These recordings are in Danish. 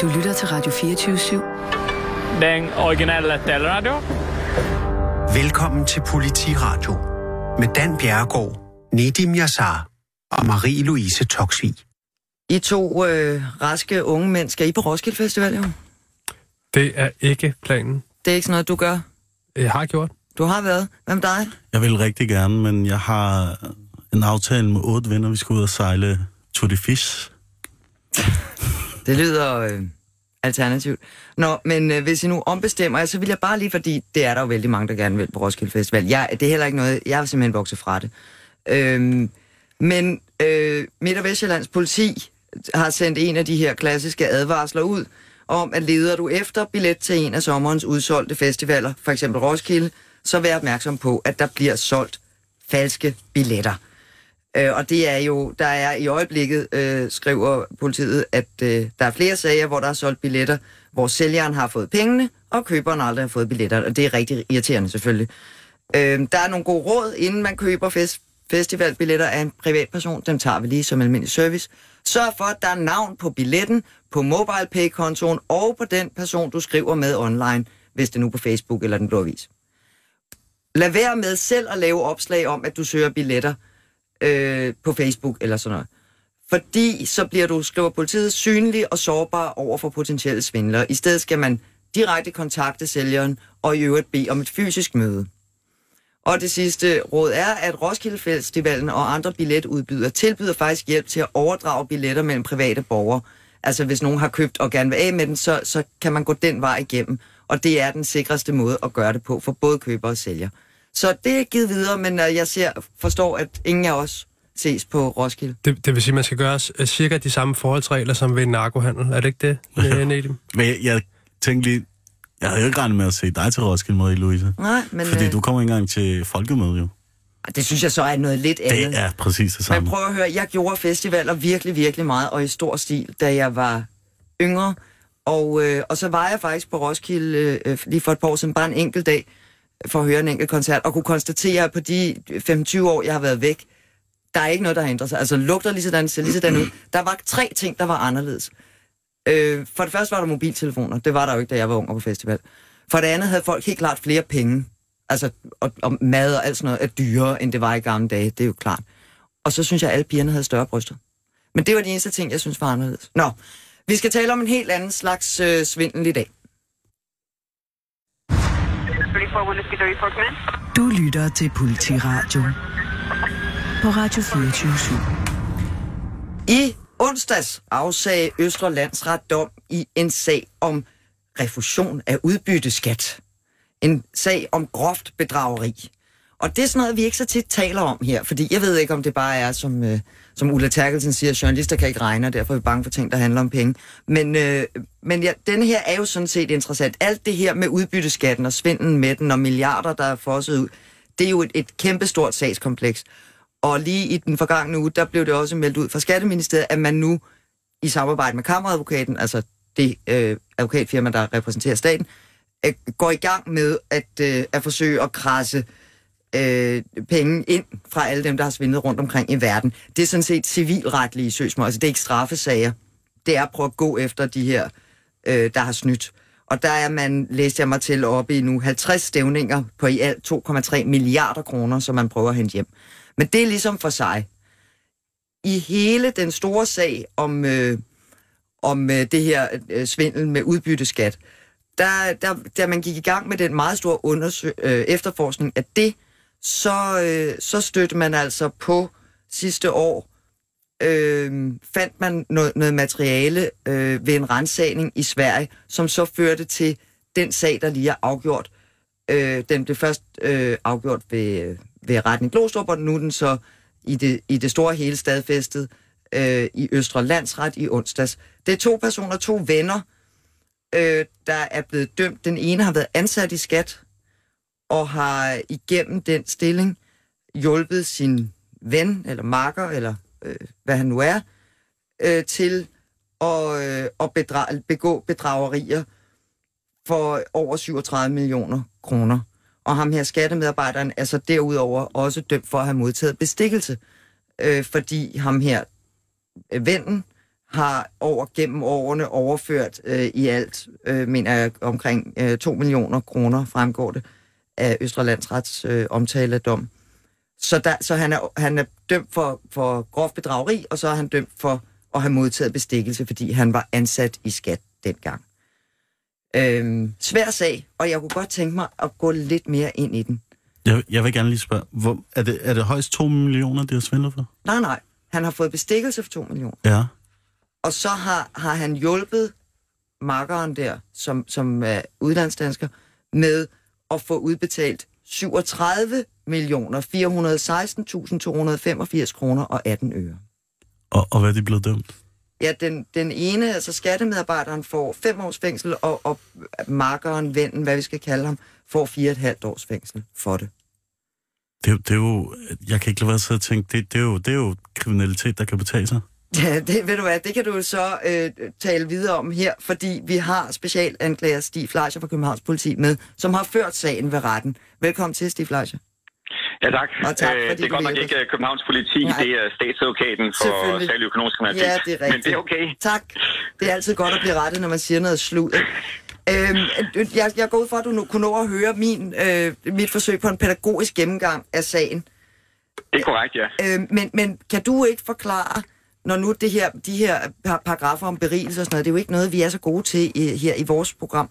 Du lytter til Radio 24-7. Den originale taleradio. Velkommen til Politiradio med Dan Bjerregaard, Nedim Yassar og Marie-Louise Toksvig. I to øh, raske unge mænd, skal I på Roskilde Festival, jo? Det er ikke planen. Det er ikke sådan noget, du gør? Jeg har gjort. Du har været. Hvem er dig? Jeg vil rigtig gerne, men jeg har en aftale med otte venner. Vi skal ud og sejle Tour de Fish. Det lyder øh, alternativt. Nå, men øh, hvis I nu ombestemmer jer, så vil jeg bare lige, fordi det er der jo vældig mange, der gerne vil på Roskilde Festival. Jeg, det er heller ikke noget, jeg har simpelthen vokset fra det. Øhm, men øh, Midt- og Vestjyllands politi har sendt en af de her klassiske advarsler ud, om at leder du efter billet til en af sommerens udsolgte festivaler, for eksempel Roskilde, så vær opmærksom på, at der bliver solgt falske billetter. Øh, og det er jo, der er i øjeblikket, øh, skriver politiet, at øh, der er flere sager, hvor der er solgt billetter, hvor sælgeren har fået pengene, og køberen aldrig har fået billetter. Og det er rigtig irriterende selvfølgelig. Øh, der er nogle gode råd, inden man køber fest, festivalbilletter af en privatperson. Dem tager vi lige som almindelig service. Sørg for, at der er navn på billetten, på MobilePay-kontoen og på den person, du skriver med online, hvis det er nu på Facebook eller den blå avis. Lad være med selv at lave opslag om, at du søger billetter øh, på Facebook eller sådan noget. Fordi så bliver du, skriver politiet, synlig og sårbar over for potentielle svindlere. I stedet skal man direkte kontakte sælgeren og i øvrigt bede om et fysisk møde. Og det sidste råd er, at Roskilde Festivalen og andre billetudbydere tilbyder faktisk hjælp til at overdrage billetter mellem private borgere. Altså hvis nogen har købt og gerne vil af med den, så, så kan man gå den vej igennem. Og det er den sikreste måde at gøre det på for både køber og sælger. Så det er givet videre, men uh, jeg ser, forstår, at ingen af os ses på Roskilde. Det, det vil sige, at man skal gøre uh, cirka de samme forholdsregler som ved narkohandel. Er det ikke det. Nedim? Men jeg, jeg tænkte lige, jeg havde jo ikke regnet med at se dig til Roskilde, Marie Louise. Nej, men... Fordi øh, du kommer ikke engang til folkemødet, jo. Det synes jeg så er noget lidt andet. Det er præcis det samme. Men prøv at høre, jeg gjorde festivaler virkelig, virkelig meget, og i stor stil, da jeg var yngre. Og, øh, og så var jeg faktisk på Roskilde øh, lige for et par år siden, bare en enkelt dag, for at høre en enkelt koncert, og kunne konstatere, at på de 25 år, jeg har været væk, der er ikke noget, der har ændret sig. Altså lugter lige sådan, ser lige sådan ud. Der var tre ting, der var anderledes. Øh, for det første var der mobiltelefoner. Det var der jo ikke, da jeg var ung og på festival. For det andet havde folk helt klart flere penge. Altså, og, og mad og alt sådan noget er dyrere, end det var i gamle dage. Det er jo klart. Og så synes jeg, at alle pigerne havde større bryster. Men det var de eneste ting, jeg synes var anderledes. Nå, vi skal tale om en helt anden slags øh, svindel i dag. Du lytter til Politiradio på Radio 24-7. I onsdags afsagde Østre Landsret dom i en sag om refusion af udbytteskat. En sag om groft bedrageri. Og det er sådan noget, vi ikke så tit taler om her, fordi jeg ved ikke, om det bare er, som, øh, som Ulla Terkelsen siger, journalister kan ikke regne, og derfor er vi bange for ting, der handler om penge. Men, øh, men ja, denne her er jo sådan set interessant. Alt det her med udbytteskatten og svindlen med den og milliarder, der er fosset ud, det er jo et, et kæmpestort sagskompleks. Og lige i den forgangne uge, der blev det også meldt ud fra Skatteministeriet, at man nu i samarbejde med kammeradvokaten, altså det øh, advokatfirma, der repræsenterer staten, øh, går i gang med at, øh, at forsøge at krasse øh, øh, penge ind fra alle dem, der har svindlet rundt omkring i verden. Det er sådan set civilretlige søgsmål, altså det er ikke straffesager. Det er at prøve at gå efter de her, øh, der har snydt. Og der er man, læste jeg mig til, oppe i nu 50 stævninger på i alt 2,3 milliarder kroner, som man prøver at hente hjem. Men det er ligesom for sig. I hele den store sag om, øh, om øh, det her øh, svindel med udbytteskat, der, der, da man gik i gang med den meget store undersøg, øh, efterforskning af det, så, øh, så stødte man altså på sidste år, øh, fandt man noget, noget materiale øh, ved en rensagning i Sverige, som så førte til den sag, der lige er afgjort. Øh, den blev først øh, afgjort ved, ved retten i Glostrup, og nu er den så i det, i det store hele stadfæstet øh, i Østre Landsret i onsdags. Det er to personer, to venner, øh, der er blevet dømt. Den ene har været ansat i skat, og har igennem den stilling hjulpet sin ven, eller marker, eller øh, hvad han nu er, øh, til at, øh, at bedra- begå bedragerier for over 37 millioner kroner. Og ham her skattemedarbejderen er så derudover også dømt for at have modtaget bestikkelse, øh, fordi ham her, øh, vennen, har over gennem årene overført øh, i alt, øh, mener jeg, omkring øh, 2 millioner kroner, fremgår det, af Østre Landsrets øh, omtale af dom. Så, der, så han, er, han er dømt for, for grov bedrageri, og så er han dømt for at have modtaget bestikkelse, fordi han var ansat i skat dengang. Øhm, svær sag, og jeg kunne godt tænke mig at gå lidt mere ind i den. Jeg, jeg vil gerne lige spørge, hvor, er, det, er det højst 2 millioner, det har svindlet for? Nej, nej. Han har fået bestikkelse for 2 millioner. Ja. Og så har, har han hjulpet makkeren der, som, som er udlandsdansker, med at få udbetalt 37 millioner 416.285 kroner og 18 øre. Og, og hvad er de blevet dømt? Ja, den, den ene, altså skattemedarbejderen får fem års fængsel, og, og makkeren, vennen, hvad vi skal kalde ham, får fire og et halvt års fængsel for det. Det, er jo- det er jo, jeg kan ikke lade være at tænke, det, det, er jo, det er jo kriminalitet, der kan betale sig. Ja, det, ved du hvad, det kan du så øh, tale videre om her, fordi vi har specialanklager Stig Fleischer fra Københavns Politi med, som har ført sagen ved retten. Velkommen til, Stig Fleischer. Ja, tak. Og tak, Øh, fordi det er godt nok ikke øh, Københavns politi, Nej. det er statsadvokaten for særlig økonomisk kriminalitet. Ja, det er rigtigt. Men det er okay. Tak. Det er altid godt at blive rettet, når man siger noget sludder. Øhm, jeg, jeg går ud fra, at du nu kunne nå at høre min, øh, mit forsøg på en pædagogisk gennemgang af sagen. Det er korrekt, ja. Øhm, men, men kan du ikke forklare, når nu det her, de her par- paragrafer om berigelse og sådan noget, det er jo ikke noget, vi er så gode til i, her i vores program.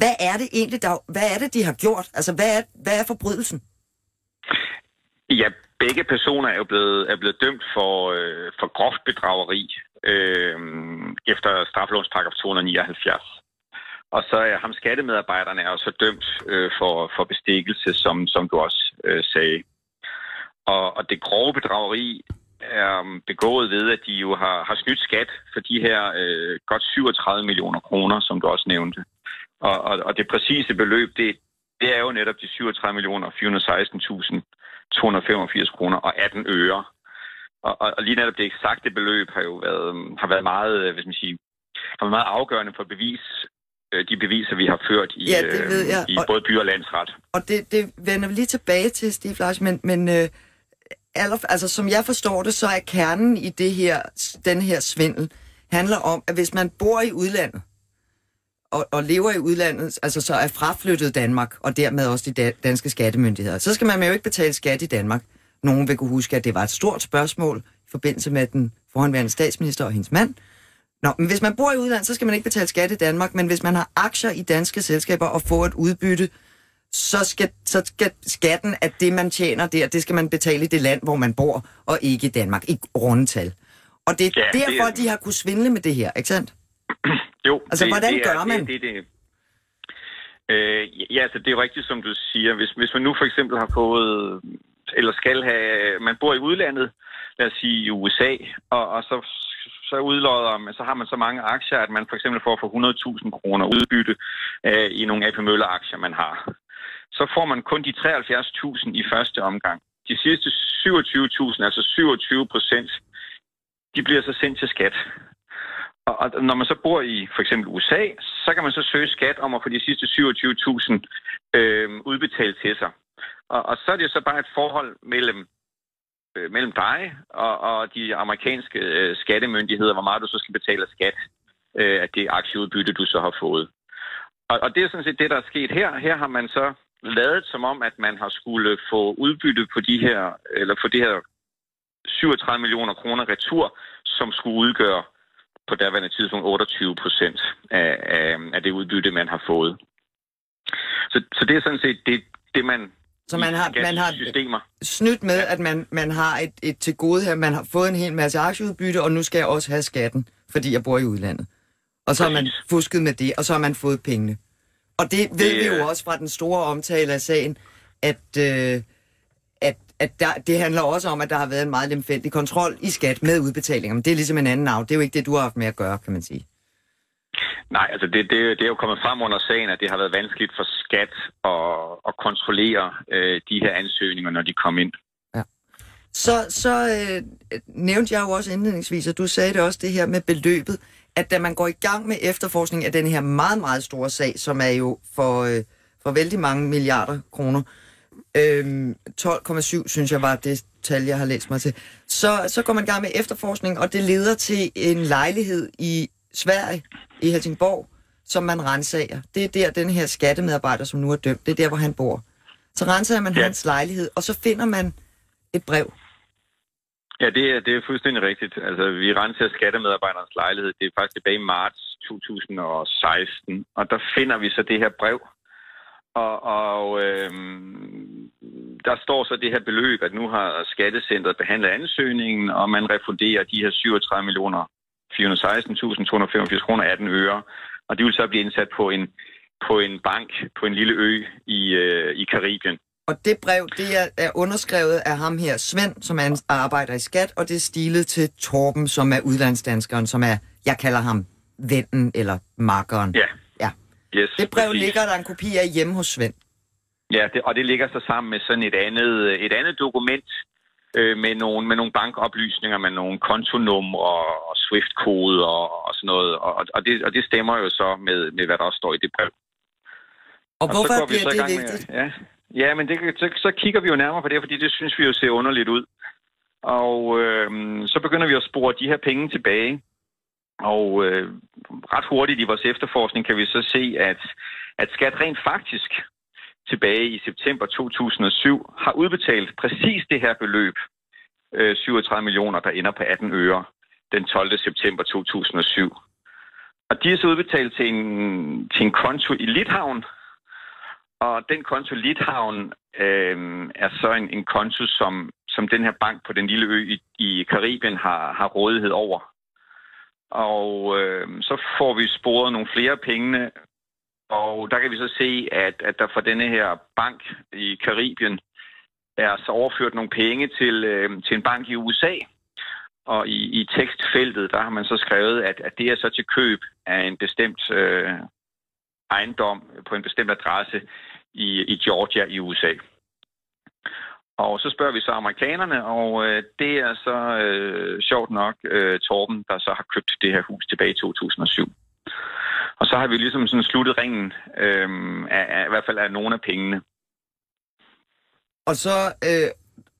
Hvad er det egentlig, der, hvad er det, de har gjort? Altså, hvad er, hvad er forbrydelsen? Ja, begge personer er jo blevet, er blevet dømt for, øh, for groft bedrageri øh, efter straffelovens paragraf 279. Og så er ham skattemedarbejderne er også dømt øh, for, for bestikkelse, som, som du også øh, sagde. Og, og det grove bedrageri er um, begået ved, at de jo har, har snydt skat for de her øh, godt 37 millioner kroner, som du også nævnte. Og, og, og det præcise beløb, det, det er jo netop de 37 millioner 416.285 kroner og 18 øre. Og, og, og lige netop det eksakte beløb har jo været, øhm, har været meget, øh, skal man sige, har været meget afgørende for bevis, øh, de beviser, vi har ført i, Ja, det ved jeg. øh, i både by- og landsret. Og det, det vender vi lige tilbage til, Steve Lars, men, men øh, aller, altså, som jeg forstår det, så er kernen i det her, den her svindel, handler om, at hvis man bor i udlandet, og, og lever i udlandet, altså så er fraflyttet Danmark, og dermed også de danske skattemyndigheder, så skal man jo ikke betale skat i Danmark. Nogen vil kunne huske, at det var et stort spørgsmål i forbindelse med den forhåndværende statsminister og hendes mand. Nå, men hvis man bor i udlandet, så skal man ikke betale skat i Danmark, men hvis man har aktier i danske selskaber og får et udbytte, så skal, så skal skatten af det, man tjener der, det skal man betale i det land, hvor man bor, og ikke i Danmark, i rundetal. Og det er Ja, ja, det er- derfor, de har kunnet svindle med det her, ikke sandt? Jo, Altså, hvordan er- gør man? Det, det, det. Øh, ja, altså det er rigtigt, som du siger. Hvis, hvis man nu for eksempel har fået, eller skal have, man bor i udlandet, lad os sige i USA, og, og så, så udlodder man, så har man så mange aktier, at man for eksempel får for 100.000 kroner udbytte øh, i nogle AP Møller aktier, man har. Så får man kun de 73.000 i første omgang. De sidste 27.000, altså 27 procent, de bliver så sendt til skat. Og, og når man så bor i for eksempel USA, så kan man så søge skat om at få de sidste 27.000 øh, udbetalt til sig. Og, og så er det jo så bare et forhold mellem, øh, mellem dig og, og de amerikanske øh, skattemyndigheder, hvor meget du så skal betale af skat øh, af det aktieudbytte, du så har fået. Og, og det er sådan set det, der er sket her. Her har man så lavet som om, at man har skulle få udbytte på de her, eller for det her 37 millioner kroner retur, som skulle udgøre på daværende tidspunkt 28 procent af, af, af det udbytte, man har fået. Så, så det er sådan set det, det man Så man har, man har systemer. snydt med, at man, man har et, et til gode her, man har fået en hel masse aktieudbytte, og nu skal jeg også have skatten, fordi jeg bor i udlandet. Og så har man fusket med det, og så har man fået pengene. Og det ved Det, vi jo også fra den store omtale af sagen, at, øh, at, at der, det handler også om, at der har været en meget lemfældig kontrol i skat med udbetalinger. Men det er ligesom en anden af. Det er jo ikke det, du har haft med at gøre, kan man sige. Nej, altså det, det, det er jo kommet frem under sagen, at det har været vanskeligt for skat at, at kontrollere øh, de her ansøgninger, når de kom ind. Så, så øh, nævnte jeg jo også indledningsvis, og du sagde det også, det her med beløbet, at da man går i gang med efterforskning af den her meget, meget store sag, som er jo for, øh, for vældig mange milliarder kroner, øh, 12,7 synes jeg var det, tal, jeg har læst mig til. Så, så går man i gang med efterforskning, og det leder til en lejlighed i Sverige, i Helsingborg, som man rensager. Det er der, den her skattemedarbejder, som nu er dømt, det er der, hvor han bor. Så rensager man. Ja. hans lejlighed, og så finder man et brev. Ja, det er, det er fuldstændig rigtigt. Altså, vi renser skattemedarbejderens lejlighed. Det er faktisk tilbage i marts 2016. Og der finder vi så det her brev. Og, og øhm, der står så det her beløb, at nu har Skattecentret behandlet ansøgningen, og man refunderer de her 37 millioner 416.285 kroner 18 øre. Og de vil så blive indsat på en, på en bank på en lille ø i, øh, i Karibien. Og det brev, det er, er underskrevet af ham her, Svend, som er, arbejder i skat, og det er stilet til Torben, som er udlandsdanskeren, som er, jeg kalder ham vennen eller makkeren. Ja. ja. Yes, Det brev præcis. ligger der en kopi af hjemme hos Svend. Ja, det, og det ligger så sammen med sådan et andet, et andet dokument øh, med, nogle, med nogle bankoplysninger, med nogle kontonumre og, og Swift-kode og, og sådan noget. Og, og, det, og det stemmer jo så med, med, hvad der også står i det brev. Og, Og hvorfor så går vi bliver så i det vigtigt? Med, ja, ja, men det, så, så kigger vi jo nærmere på det, fordi det synes vi jo ser underligt ud. Og øh, så begynder vi at spore de her penge tilbage. Og øh, ret hurtigt i vores efterforskning kan vi så se, at, at skat rent faktisk tilbage i september 2007 har udbetalt præcis det her beløb, øh, 37 millioner, der ender på 18 øre, den 12. september 2007. Og de er så udbetalt til en, til en konto i Litauen, og den konto Litauen øh, er så en, en konto, som, som den her bank på den lille ø i, i Karibien har, har rådighed over. Og øh, så får vi sporet nogle flere pengene, og der kan vi så se, at, at der fra denne her bank i Karibien er så overført nogle penge til, øh, til en bank i USA. Og i, i tekstfeltet, der har man så skrevet, at, at det er så til køb af en bestemt øh, ejendom på en bestemt adresse i, i Georgia i USA. Og så spørger vi så amerikanerne, og øh, det er så øh, sjovt nok øh, Torben, der så har købt det her hus tilbage i 2007. Og så har vi ligesom sådan sluttet ringen øh, af, af, i hvert fald af nogle af pengene. Og så, øh,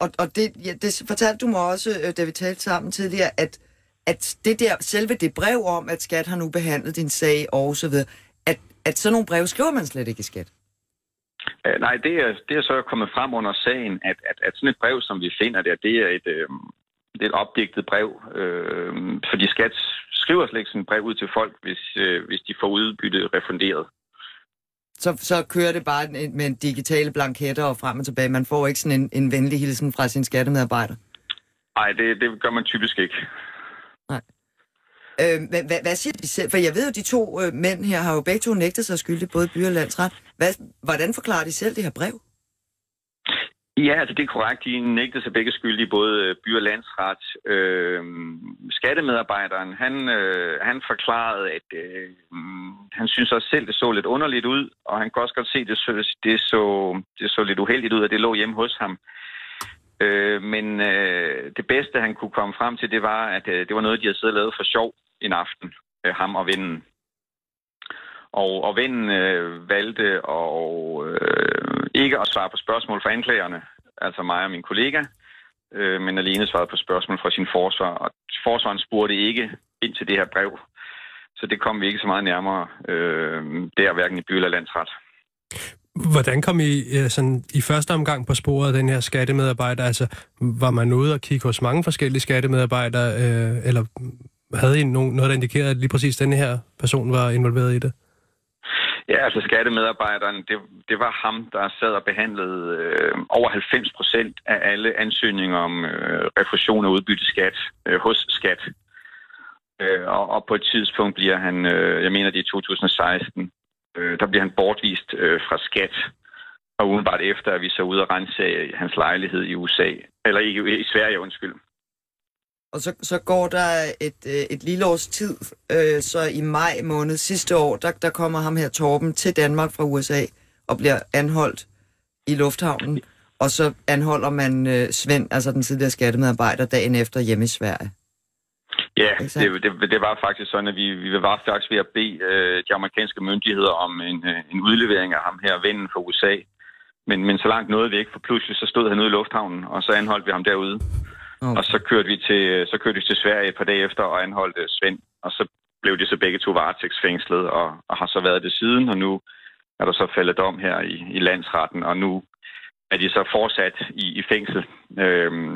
og, og det, ja, det fortalte du mig også, øh, da vi talte sammen tidligere, at, at det der, selve det brev om, at skat har nu behandlet din sag og så videre, at, sådan nogle brev skriver man slet ikke i skat. Øh, nej, det er, det er så kommet frem under sagen, at, at, at sådan et brev, som vi finder der, det er et, øh, det er et opdigtet brev. Øh, fordi skat skriver slet ikke sådan et brev ud til folk, hvis, øh, hvis de får udbytte refunderet. Så, så kører det bare med digitale blanketter og frem og tilbage. Man får ikke sådan en, en venlig hilsen fra sin skattemedarbejder. Nej, det, det gør man typisk ikke. Øh, hvad, hvad, hvad siger de selv? For jeg ved jo, de to øh, mænd her har jo begge to nægtet sig skyldig, både by og landsret. Hvad, hvordan forklarer de selv det her brev? Ja, altså det er korrekt. De nægtede sig begge skyldige, både øh, by- og landsret. Øh, skattemedarbejderen, han, øh, han forklarede, at øh, han synes også selv, det så lidt underligt ud, og han kan også godt se, det så, det så, det så lidt uheldigt ud, at det lå hjemme hos ham. Øh, men øh, det bedste, han kunne komme frem til, det var, at øh, det var noget, de havde siddet og lavet for sjov en aften, øh, ham og vennen. Og, og vennen øh, valgte og, øh, ikke at svare på spørgsmål fra anklagerne, altså mig og min kollega, øh, men alene svarede på spørgsmål fra sin forsvar. Og forsvaren spurgte ikke ind til det her brev, så det kom vi ikke så meget nærmere øh, der, hverken i by eller landsret. Hvordan kom I øh, sådan, i første omgang på sporet af den her skattemedarbejder? Altså, var man ude og kigge hos mange forskellige skattemedarbejdere, øh, eller havde I nogen, noget, der indikerede, at lige præcis den her person var involveret i det? Ja, altså skattemedarbejderen, det, det var ham, der sad og behandlede øh, over 90 procent af alle ansøgninger om øh, refusion og udbytteskat øh, hos skat. Øh, og, og på et tidspunkt bliver han, øh, jeg mener det er i 2016, øh, der bliver han bortvist øh, fra skat. Og udenbart efter, at vi så ude og rense hans lejlighed i USA, eller i, i Sverige, undskyld. Og så, så går der et, øh, et lille års tid, øh, så i maj måned sidste år, der, der kommer ham her Torben til Danmark fra USA og bliver anholdt i lufthavnen. Og så anholder man øh, Svend, altså den tidligere skattemedarbejder, dagen efter hjemme i Sverige. Ja, det, det, det var faktisk sådan, at vi, vi var faktisk ved at bede øh, de amerikanske myndigheder om en, øh, en udlevering af ham her, vennen fra USA. Men, men så langt nåede vi ikke, for pludselig så stod han ude i lufthavnen, og så anholdt vi ham derude. Okay. Og så kørte vi til, så kørte vi til Sverige et par dage efter og anholdt øh, Svend. Og så blev de så begge to varetægtsfængslet og, og har så været det siden. Og nu er der så faldet dom her i, i landsretten, og nu er de så fortsat i, i fængsel øhm,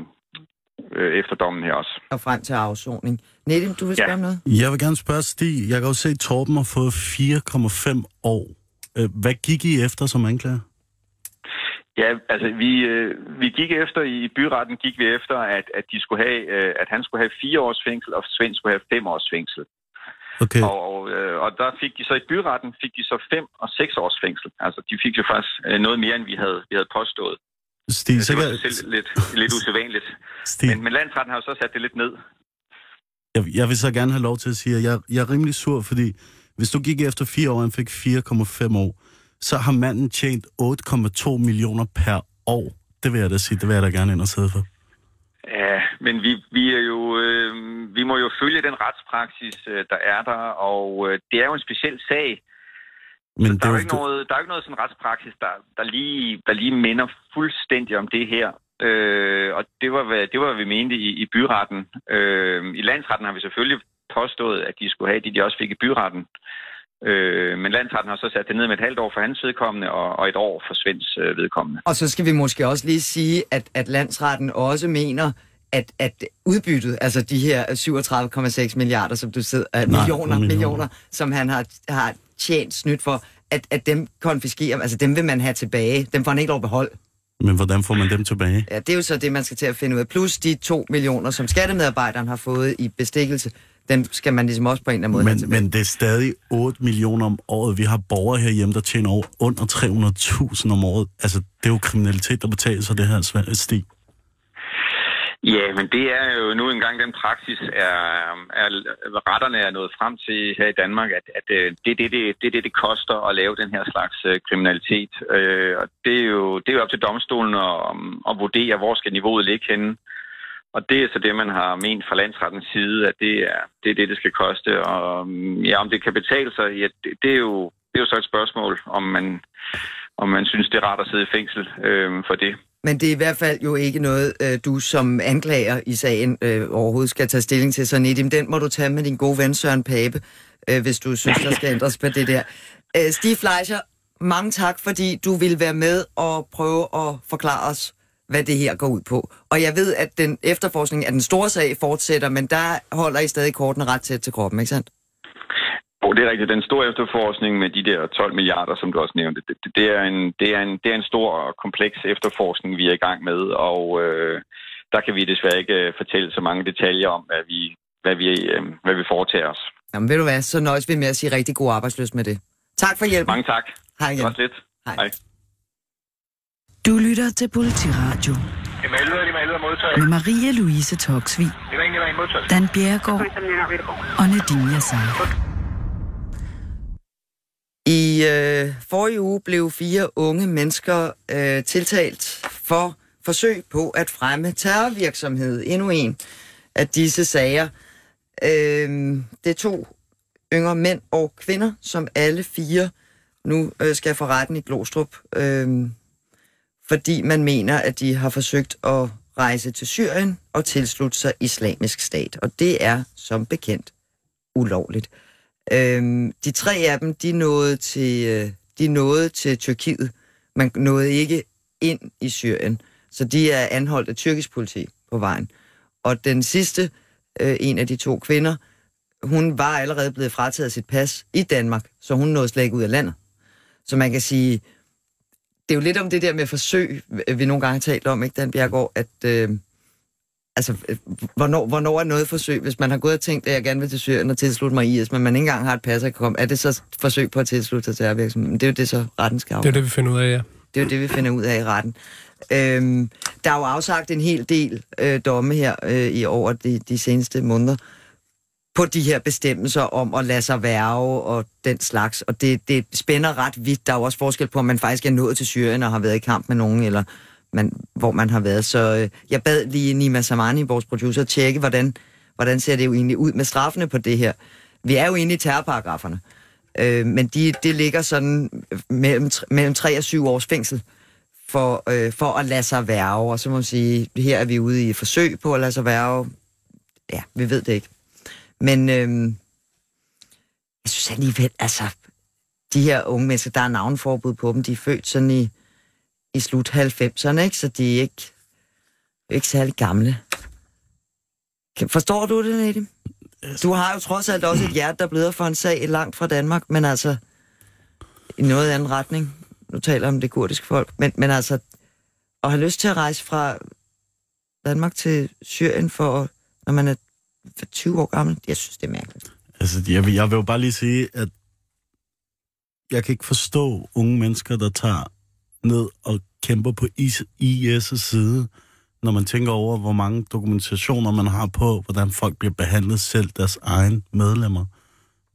øh, efter dommen her også. Og frem til afsoning. Nedim, du vil Ja. spørge om noget? Jeg vil gerne spørge Stig. Jeg kan jo se, at Torben har fået 4,5 år. Øh, Hvad gik I efter som anklager? Ja, altså vi, øh, vi gik efter, i byretten gik vi efter, at, at, de skulle have, øh, at han skulle have fire års fængsel, og Svend skulle have fem års fængsel. Okay, Og, øh, og der fik de så i byretten, fik de så fem og seks års fængsel. Altså de fik jo faktisk øh, noget mere, end vi havde, vi havde påstået. Stig, så Det var kan, så selv lidt, lidt usædvanligt. Stig Men, men landsretten har jo så sat det lidt ned. jeg, jeg vil så gerne have lov til at sige, at jeg, jeg er rimelig sur, fordi hvis du gik efter fire år, og han fik 4,5 år, så har manden tjent 8,2 millioner per år. Det vil jeg da sige, det vil jeg da gerne ind og sidde for. Ja, men vi, vi, er jo, øh, vi må jo følge den retspraksis, øh, der er der, og øh, det er jo en speciel sag. Men Der er, jo ikke noget, der er ikke noget sådan retspraksis, der, der, lige, der lige minder fuldstændig om det her. Øh, og det var, hvad, det var, hvad vi mente i, i byretten. Øh, I landsretten har vi selvfølgelig påstået, at de skulle have det, de også fik i byretten. Øh, men landsretten har så sat det ned med et halvt år for hans vedkommende, og, og et år for Svends øh, vedkommende. Og så skal vi måske også lige sige, at, at landsretten også mener, at, at udbyttet, altså de her 37,6 milliarder, som du sidder, uh, Nej, millioner, millioner, som han har, har tjent snydt for, at, at dem konfiskerer, altså dem vil man have tilbage. Dem får han ikke lov at beholde. men hvordan får man dem tilbage? Ja, det er jo så det, man skal til at finde ud af. Plus de 2 millioner, som skattemedarbejderen har fået i bestikkelse, dem skal man ligesom også på en eller anden måde Men, men det er stadig 8 millioner om året. Vi har borgere herhjemme, der tjener over under 300.000 om året. Altså, det er jo kriminalitet, der betaler sig det her Stig. Ja, men det er jo nu engang den praksis, er, er retterne er nået frem til her i Danmark, at, at øh, det er det, det, det, det, det koster at lave den her slags øh, kriminalitet. Øh, og det er, jo, det er jo op til domstolen at, at vurdere, hvor skal niveauet ligge henne. Og det er så det, man har ment fra landsrettens side, at det er det, er det, det skal koste. Og mm, ja, om det kan betale sig, ja, det, det, er jo, det er jo så et spørgsmål, om man, om man synes, det er rart at sidde i fængsel øh, for det. Men det er i hvert fald jo ikke noget, øh, du som anklager i sagen øh, overhovedet skal tage stilling til. Så Nedim, den må du tage med din gode ven Søren Pape, øh, hvis du synes, der skal ændres på det der. Øh, Stig Fleischer, mange tak, fordi du vil være med og prøve at forklare os, hvad det her går ud på. Og jeg ved, at den efterforskning af den store sag fortsætter, men der holder I stadig kortene ret tæt til kroppen, ikke sandt? Jo, det er rigtigt. Den store efterforskning med de der 12 milliarder, som du også nævnte, det, det, det, er, en, det, er, en, det er en stor og kompleks efterforskning, vi er i gang med, og øh, der kan vi desværre ikke øh, fortælle så mange detaljer om, hvad vi, hvad vi, øh, hvad vi foretager os. Jamen ved du hvad, så nøjes vi med at sige rigtig god arbejdsløs med det. Tak for hjælpen. Mange tak. Hej Det igen. var også lidt. Hej. Hej. Du lytter til Politiradio med Maria Louise Toksvig, Dan Bjergård og Nadine Yassar. I øh, forrige uge blev fire unge mennesker øh, tiltalt for forsøg på at fremme terrorvirksomhed. Endnu en af disse sager. Øh, det er to yngre mænd og kvinder, som alle fire nu øh, skal for retten i Glostrup, øh, fordi man mener, at de har forsøgt at rejse til Syrien og tilslutte sig islamisk stat. Og det er som bekendt ulovligt. Øhm, de tre af dem, de nåede, til, øh, de nåede til Tyrkiet. Man nåede ikke ind i Syrien. Så de er anholdt af tyrkisk politi på vejen. Og den sidste, øh, en af de to kvinder, hun var allerede blevet frataget sit pas i Danmark, så hun nåede slet ikke ud af landet. Så man kan sige, det er jo lidt om det der med forsøg, vi nogle gange har talt om, ikke, Dan Bjergård, at øh, altså, øh, hvornår, hvornår er noget forsøg, hvis man har gået og tænkt, at jeg gerne vil til Syrien og tilslutte mig IS, men man ikke engang har et pas at komme, er det så forsøg på at tilslutte sig terrorvirksomheden? Det er jo det, så retten skal Det er afgøre. det, vi finder ud af, ja. Det er jo det, vi finder ud af i retten. Øhm, der er jo afsagt en hel del øh, domme her øh, i over de, de seneste måneder på de her bestemmelser om at lade sig værve og den slags. Og det, det spænder ret vidt. Der er jo også forskel på, om man faktisk er nået til Syrien og har været i kamp med nogen, eller man, hvor man har været. Så øh, jeg bad lige Nima Samani, vores producer, tjekke, hvordan, hvordan ser det jo egentlig ud med straffene på det her. Vi er jo inde i terrorparagraferne, øh, men de, det ligger sådan øh, mellem, mellem 3 og 7 års fængsel for, øh, for at lade sig værve. Og så må man sige, her er vi ude i forsøg på at lade sig værve. Ja, vi ved det ikke. Men øh, jeg synes alligevel, altså, de her unge mennesker, der er navnforbud på dem, de er født sådan i, i slut 90'erne, ikke? så de er ikke, ikke særlig gamle. Forstår du det, Nedim? Du har jo trods alt også et hjerte, der bløder for en sag langt fra Danmark, men altså i noget anden retning. Nu taler om det kurdiske folk, men, men altså at have lyst til at rejse fra Danmark til Syrien, for, når man er 20 år gammel, jeg synes, det er mærkeligt. Altså, jeg vil, jeg vil jo bare lige sige, at jeg kan ikke forstå unge mennesker, der tager ned og kæmper på IS, side, når man tænker over, hvor mange dokumentationer man har på, hvordan folk bliver behandlet selv, deres egen medlemmer.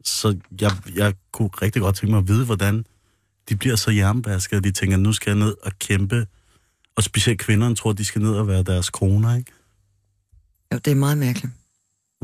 Så jeg, jeg kunne rigtig godt tænke mig at vide, hvordan de bliver så jernbaskede, at de tænker, nu skal jeg ned og kæmpe. Og specielt kvinderne tror, de skal ned og være deres koner, ikke? Jo, det er meget mærkeligt.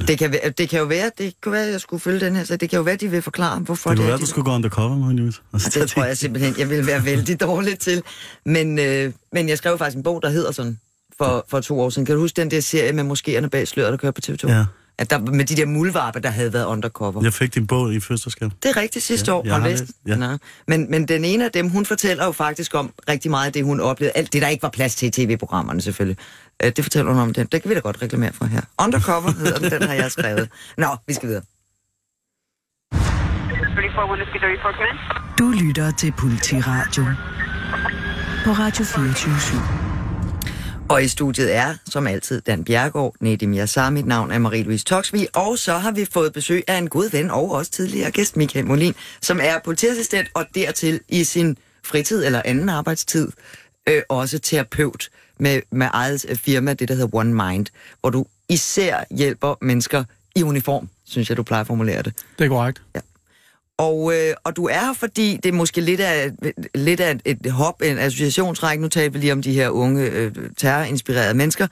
Det kan, være, det kan jo være, det kan være, at jeg skulle følge den her, så det kan jo være, at de vil forklare, hvorfor Det kunne er, være, de- du skulle gå undercover med hende, Og det tror jeg simpelthen, jeg vil være vældig dårlig til. Men, øh, men jeg skrev faktisk en bog, der hedder sådan, for, for to år siden. Kan du huske den der serie med moskéerne bag sløret, der kører på TV2? Ja, At der, med de der muldvarpe, der havde været undercover. jeg fik din bog i fødselsdagsgave. Det er rigtigt sidste Ja, år. jeg læst, ja. Nå. Men, men den ene af dem, hun fortæller jo faktisk om rigtig meget af det, hun oplevede. Alt det, der ikke var plads til i tv-programmerne selvfølgelig. Øh, Det fortæller hun om den. Det kan vi da godt reklamere for her. Undercover hedder den, den har jeg skrevet. Nå, vi skal videre. Du lytter til Politiradio på Radio 24 Og i studiet er, som altid, Dan Bjergård, Nedim Yassar, mit navn er Marie-Louise Toksvig, og så har vi fået besøg af en god ven og også tidligere gæst, Michael Molin, som er politiassistent og dertil i sin fritid eller anden arbejdstid øh, også terapeut med, med eget øh, firma, det der hedder One Mind, hvor du især hjælper mennesker i uniform, synes jeg, du plejer at formulere det. Det er korrekt. Og, øh, og du er her, fordi det er måske lidt af, lidt af et hop, en associationsrække. Nu taler vi lige om de her unge øh, terrorinspirerede mennesker.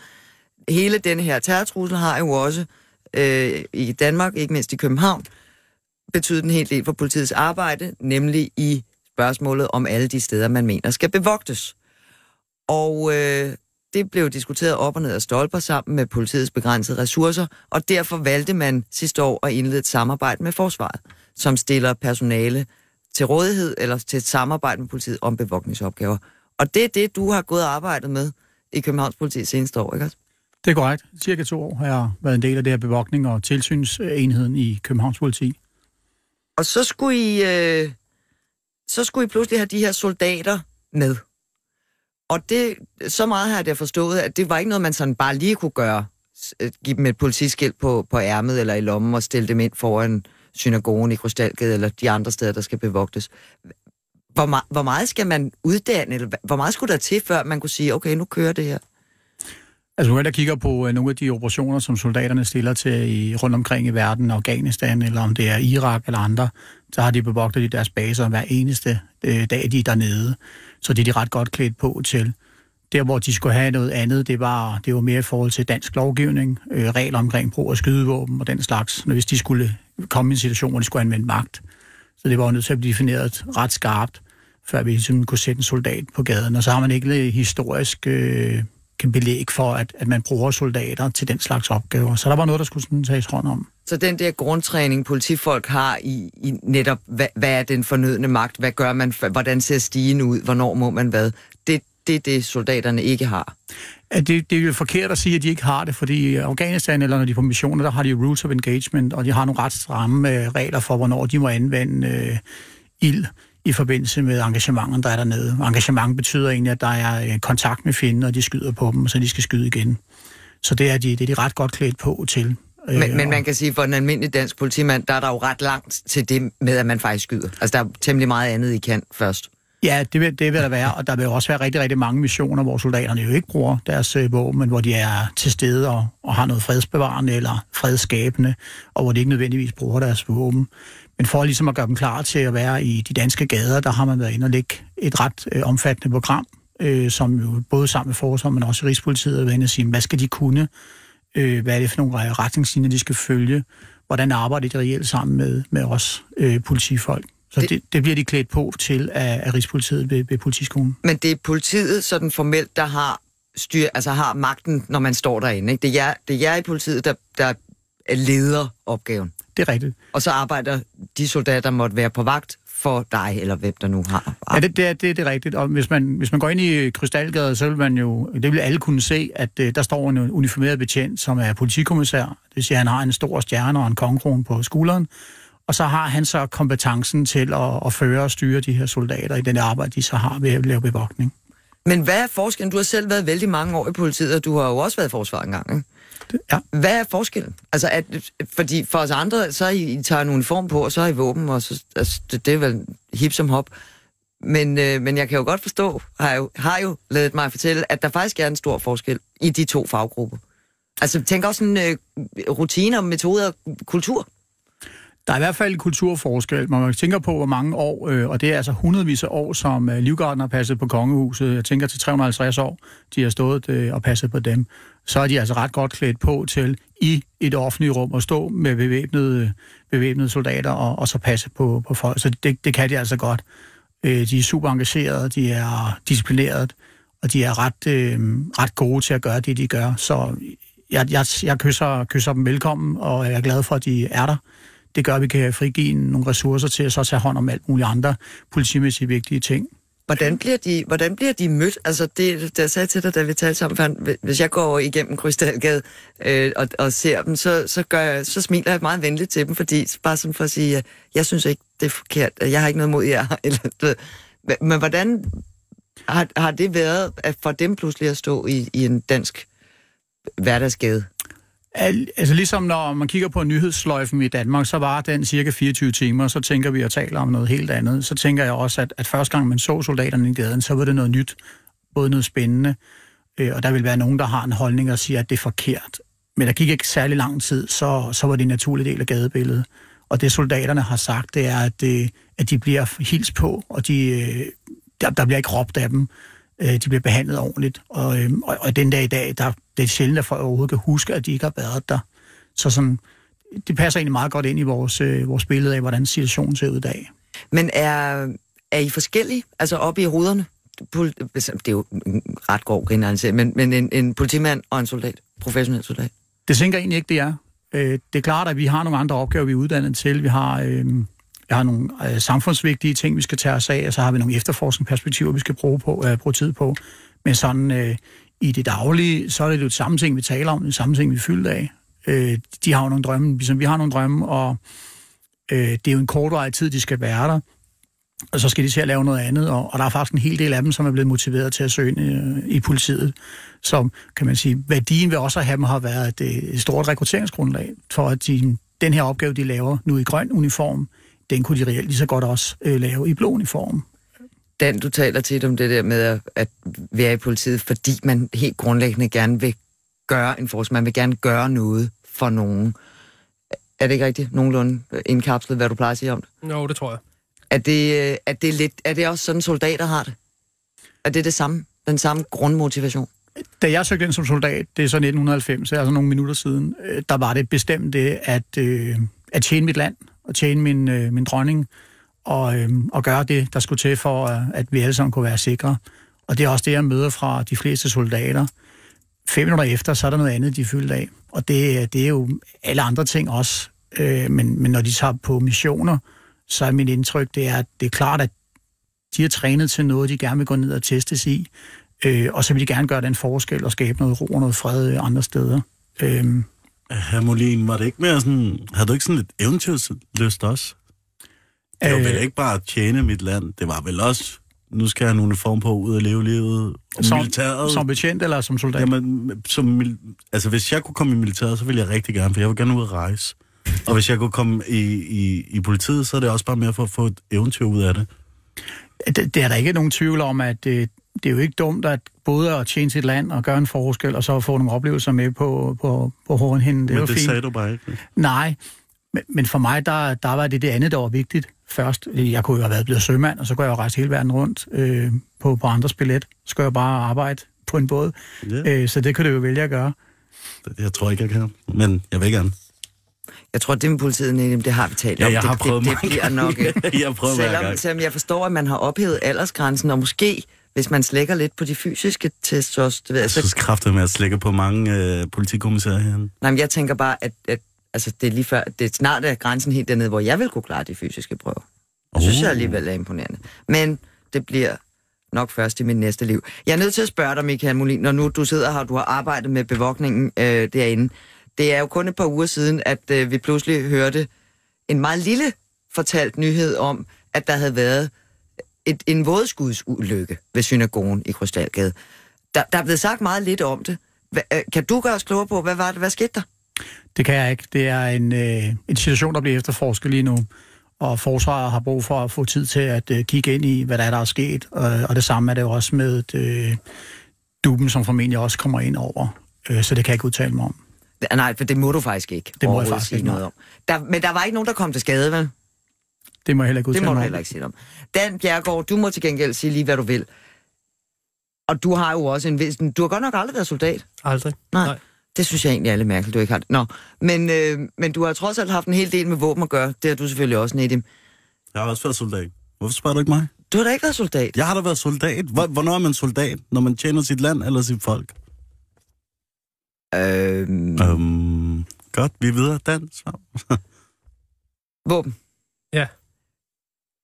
Hele denne her terrortrussel har jo også øh, i Danmark, ikke mindst i København, betydet en hel del for politiets arbejde, nemlig i spørgsmålet om alle de steder, man mener skal bevogtes. Og øh, det blev diskuteret op og ned af stolper sammen med politiets begrænsede ressourcer, og derfor valgte man sidste år at indlede et samarbejde med forsvaret, som stiller personale til rådighed eller til et samarbejde med politiet om bevogtningsopgaver. Og det er det, du har gået og arbejdet med i Københavns politi seneste år, ikke også? Det er korrekt. Cirka to år har jeg været en del af det her bevogtning og tilsynsenheden i Københavns politi. Og så skulle I, øh, så skulle I pludselig have de her soldater med. Og det, så meget har jeg forstået, at det var ikke noget, man sådan bare lige kunne gøre. Øh, give dem et politiskilt på, på ærmet eller i lommen og stille dem ind foran synagogen i Krystalgade eller de andre steder, der skal bevogtes. Hvor, me- hvor meget skal man uddanne, eller hvor meget skulle der til, før man kunne sige, okay, nu kører det her? Altså nu er der kigger på øh, nogle af de operationer, som soldaterne stiller til i, rundt omkring i verden, Afghanistan, eller om det er Irak eller andre, så har de bevogtet i deres baser hver eneste øh, dag, de er dernede. Så det er de ret godt klædt på til. Der, hvor de skulle have noget andet, det var, det var mere i forhold til dansk lovgivning, øh, regler omkring brug af skydevåben og den slags, når hvis de skulle komme i en situation, hvor de skulle anvende magt. Så det var jo nødt til at blive defineret ret skarpt, før vi ligesom kunne sætte en soldat på gaden. Og så har man ikke historisk øh, belæg for, at, at man bruger soldater til den slags opgaver. Så der var noget, der skulle sådan tages hånd om. Så den der grundtræning, politifolk har i, i netop, hvad, hvad er den fornødne magt, hvad gør man, hvordan ser stigen ud, hvornår må man hvad, det, det er det, soldaterne ikke har. At det, det er jo forkert at sige, at de ikke har det, fordi i Afghanistan, eller når de er på missioner, der har de rules of engagement, og de har nogle ret stramme øh, regler for, hvornår de må anvende øh, ild i forbindelse med engagementen, der er dernede. Engagement betyder egentlig, at der er øh, kontakt med fjenden, og de skyder på dem, så de skal skyde igen. Så det er de, det er de ret godt klædt på til. Øh, Men, men og- man kan sige, for en almindelig dansk politimand, der er der jo ret langt til det med, at man faktisk skyder. Altså, der er temmelig meget andet, I kan først. Ja, det vil, det vil der være, og der vil også være rigtig, rigtig mange missioner, hvor soldaterne jo ikke bruger deres øh, våben, men hvor de er til stede og, og har noget fredsbevarende eller fredsskabende, og hvor de ikke nødvendigvis bruger deres våben. Men for ligesom at gøre dem klar til at være i de danske gader, der har man været inde og lægge et ret øh, omfattende program, øh, som jo både sammen med Forsvaret, men også Rigspolitiet har været inde og sige, hvad skal de kunne? Øh, hvad er det for nogle retningslinjer, de skal følge? Hvordan arbejder de reelt sammen med, med os øh, politifolk? Så Det- det, bliver de klædt på til af, af Rigspolitiet ved, ved politiskolen. Men det er politiet sådan formelt, der har styr, altså har magten, når man står derinde. Ikke? Det, er jer, det er jer i politiet, der, der leder opgaven. Det er rigtigt. Og så arbejder de soldater, der måtte være på vagt for dig, eller hvem der nu har. Ja, det, det, er, det, det er rigtigt. Og hvis man, hvis man går ind i Krystalgade, så vil man jo, det vil alle kunne se, at uh, der står en uniformeret betjent, som er politikommissær. Det vil sige, at han har en stor stjerne og en kongekron på skulderen. Og så har han så kompetencen til at, at føre og styre de her soldater i den arbejde, de så har ved at lave bevogtning. Men hvad er forskellen? Du har selv været vældig mange år i politiet, og du har jo også været i forsvaret engang. Ikke? Ja. Hvad er forskellen? Altså, at, fordi for os andre, så I, I tager en uniform på, og så er I våben, og så, altså, det, det er vel hip som hop. Men, øh, men jeg kan jo godt forstå, har jo, har jo lavet mig fortælle, at der faktisk er en stor forskel i de to faggrupper. Altså, tænk også sådan øh, rutiner, metoder, kultur. Der er i hvert fald en kulturforskel. Man tænker på, hvor mange år, øh, og det er altså hundredvis af år, som øh, Livgarden har passet på kongehuset. Jeg tænker til 350 år, de har stået øh, og passet på dem. Så er de altså ret godt klædt på til i et offentligt rum at stå med bevæbnede, bevæbnede soldater og, og så passe på, på folk. Så det, det kan de altså godt. Øh, de er super engagerede, de er disciplineret, og de er ret, øh, ret gode til at gøre det, de gør. Så jeg, jeg, jeg kysser, kysser dem velkommen, og jeg er glad for, at de er der det gør, at vi kan frigive nogle ressourcer til at så tage hånd om alt muligt andre politimæssigt vigtige ting. Hvordan bliver de, hvordan bliver de mødt? Altså, det, der sagde til dig, da vi talte sammen, for hvis jeg går igennem Krystalgade øh, og, og ser dem, så, så, gør jeg, så smiler jeg meget venligt til dem, fordi bare sådan for at sige, at jeg synes ikke, det er forkert, jeg har ikke noget mod jer. Eller, Men hvordan har, har det været at for dem pludselig at stå i, i en dansk hverdagsgade? Al, altså ligesom når man kigger på nyhedsløjfen i Danmark, så var den cirka 24 timer, så tænker vi at tale om noget helt andet. Så tænker jeg også, at, at første gang man så soldaterne i gaden, så var det noget nyt, både noget spændende, øh, og der vil være nogen, der har en holdning og siger, at det er forkert. Men der gik ikke særlig lang tid, så, så var det en naturlig del af gadebilledet. Og det soldaterne har sagt, det er, at, det, at de bliver hils på, og de, øh, der, der bliver ikke råbt af dem. Øh, de bliver behandlet ordentligt. Og, øh, og, og den dag i dag, der, det er sjældent, at folk overhovedet kan huske, at de ikke har været der. Så sådan, det passer egentlig meget godt ind i vores, øh, vores billede af, hvordan situationen ser ud i dag. Men er, er I forskellige? Altså oppe i hovederne? Pol- Det er jo ret grov generalisering, men, men en, en politimand og en soldat, professionel soldat. Det tænker jeg egentlig ikke, det er. Øh, det er klart, at vi har nogle andre opgaver, vi er uddannet til. Vi har, øh, vi har nogle øh, samfundsvigtige ting, vi skal tage os af, og så har vi nogle efterforskningsperspektiver, vi skal bruge, på, øh, bruge tid på. Men sådan øh, i det daglige, så er det jo det samme ting, vi taler om, det samme ting, vi er fyldt af. Øh, de har jo nogle drømme, ligesom vi har nogle drømme, og øh, det er jo en kortere tid, de skal være der. Og så skal de til at lave noget andet, og, og der er faktisk en hel del af dem, som er blevet motiveret til at søge ind øh, i politiet. Så kan man sige, værdien ved også at have dem har været et, øh, et stort rekrutteringsgrundlag, for at de, den her opgave, de laver nu i grøn uniform, den kunne de reelt lige så godt også øh, lave i blå uniform. Dan, du taler tit om det der med at, at være i politiet, fordi man helt grundlæggende gerne vil gøre en forskel. Man vil gerne gøre noget for nogen. Er det ikke rigtigt? Nogenlunde indkapslet, hvad du plejer at sige om det? Jo, det tror jeg. Er det, øh, er det, lidt, er det også sådan, soldater har det? Er det det samme? Den samme grundmotivation? Da jeg søgte ind som soldat, det er så 1990, altså nogle minutter siden, øh, der var det bestemt det at, øh, at tjene mit land, at tjene min, øh, min dronning, og, øh, og gøre det, der skulle til for, øh, at vi alle sammen kunne være sikre. Og det er også det, jeg møder fra de fleste soldater. Fem minutter efter, så er der noget andet, de er fyldt af. Og det, øh, det er jo alle andre ting også. Øh, men, men når de tager på missioner, så er mit indtryk, det er, at det er klart, at de har trænet til noget, de gerne vil gå ned og testes i. Øh, og så vil de gerne gøre den forskel og skabe noget ro og noget fred øh, andre steder. Øh, Herr Molin, var det ikke mere sådan... Havde du ikke sådan lidt eventyrlyst også? Det var Øh. vel ikke bare at tjene mit land. Det var vel også... Nu skal jeg have en uniform på ud og leve livet. Og som, militæret... som betjent eller som soldat? Jamen, som, altså, hvis jeg kunne komme i militæret, så ville jeg rigtig gerne, for jeg vil gerne ud og rejse. Og hvis jeg kunne komme i, i, i politiet, så er det også bare mere for at få et eventyr ud af det. Det, det er der ikke nogen tvivl om, at det, det er jo ikke dumt at både at tjene sit land og gøre en forskel, og så få nogle oplevelser med på, på, på hornhinden. Det Men det fint. sagde du bare ikke. Nej, men, men for mig, der, der var det det andet, der var vigtigt først. Jeg kunne jo have været blevet sømand, og så kunne jeg jo rejse hele verden rundt øh, på, på andres billet. Så skulle jeg bare arbejde på en båd. Ja, Øh, så det kunne du jo vælge at gøre. jeg tror ikke, jeg kan. Men jeg vil gerne. Jeg tror, det med politiet, Nedim, det har vi talt Ja, om. jeg det, har prøvet det, det bliver nok... gange. Jeg har prøvet hver selvom, selvom jeg forstår, at man har ophævet aldersgrænsen, og måske, hvis man slækker lidt på de fysiske tests også, det ved jeg, Jeg så synes kraftigt med at slække på mange øh, politikommissærer herinde. Nej, men jeg tænker bare, at, at altså, det er lige før, det er snart er grænsen helt dernede, hvor jeg vil kunne klare de fysiske prøver. Det synes jeg alligevel er imponerende. Men det bliver nok først i mit næste liv. Jeg er nødt til at spørge dig, Michael Molin, når nu du sidder her, og du har arbejdet med bevogtningen øh, derinde. Det er jo kun et par uger siden, at øh, vi pludselig hørte en meget lille fortalt nyhed om, at der havde været et, en vådskudsulykke ved synagogen i Krystalgade. Der, der er blevet sagt meget lidt om det. Hva, øh, kan du gøre os klogere på, hvad var det, hvad skete der? Det kan jeg ikke. Det er en, øh, en situation, der bliver efterforsket lige nu. Og forsvaret har brug for at få tid til at øh, kigge ind i, hvad der er, der er sket. Og, og det samme er det jo også med øh, duben, som formentlig også kommer ind over. Øh, så det kan jeg ikke udtale mig om. Nej, for det må du faktisk ikke. Det må jeg faktisk ikke, noget om. Der, men der var ikke nogen, der kom til skade, vel? Det må jeg heller ikke Det udtale må du mig heller ikke sige om. Dan Bjergård, du må til gengæld sige lige, hvad du vil. Og du har jo også en vis... Du har godt nok aldrig været soldat. Aldrig. Nej. Nej. Det synes jeg egentlig er lidt mærkeligt, du ikke har det. Nå, men, øh, men du har trods alt haft en hel del med våben at gøre. Det har du selvfølgelig også, Nedim. Jeg har også været soldat. Hvorfor spørger du ikke mig? Du har da ikke været soldat. Jeg har da været soldat. Hvor- Hvornår er man soldat? Når man tjener sit land eller sit folk? Øh, Um, godt, vi er videre. Dan, svar. våben.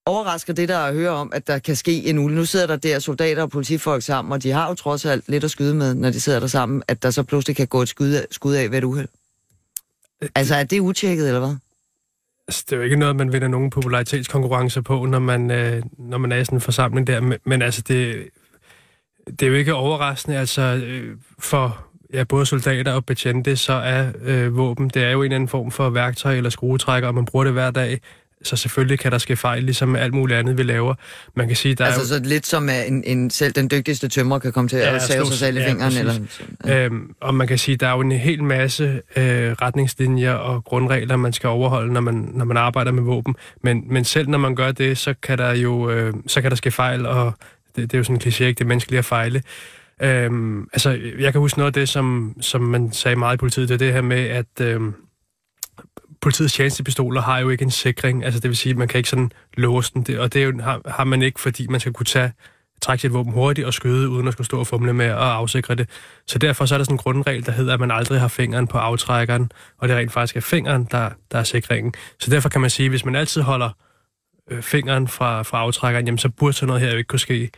Overrasker det der at høre om, at der kan ske en ulykke. Nu sidder der der soldater og politifolk sammen, og de har jo trods alt lidt at skyde med, når de sidder der sammen, at der så pludselig kan gå et skud af, skud af ved et uheld. Altså, er det utjekket, eller hvad? Altså, det er jo ikke noget, man vinder nogen popularitetskonkurrencer på, når man, øh, når man er i sådan en forsamling der. Men, men altså, det, det er jo ikke overraskende. Altså, øh, for ja, både soldater og betjente, så er øh, våben, det er jo en eller anden form for værktøj eller skruetrækker, og man bruger det hver dag. Så selvfølgelig kan der ske fejl, ligesom alt muligt andet, vi laver. Man kan sige, der Altså, er så lidt som en, en, selv den dygtigste tømrer kan komme til Ja, at save sig selv i ja, fingeren. Eller, ja. Øhm, og man kan sige, der er jo en hel masse øh, retningslinjer og grundregler, man skal overholde, når man, når man arbejder med våben. Men, men selv når man gør det, så kan der jo øh, så kan der ske fejl, og det, det er jo sådan en kliché, ikke? det er menneskeligt at fejle. Øhm, altså, jeg kan huske noget af det, som, som man sagde meget i politiet, det er det her med, at øh, politiets tjenestepistoler har jo ikke en sikring, altså det vil sige, at man kan ikke sådan låse den, det, og det er jo, har, har man ikke, fordi man skal kunne tage trække sit våben hurtigt og skyde, uden at skulle stå og fumle med at afsikre det. Så derfor så er der sådan en grundregel, der hedder, at man aldrig har fingeren på aftrækkeren, og det er rent faktisk er fingeren, der, der er sikringen. Så derfor kan man sige, at hvis man altid holder øh, fingeren fra, fra aftrækkeren, jamen så burde sådan noget her jo ikke kunne ske.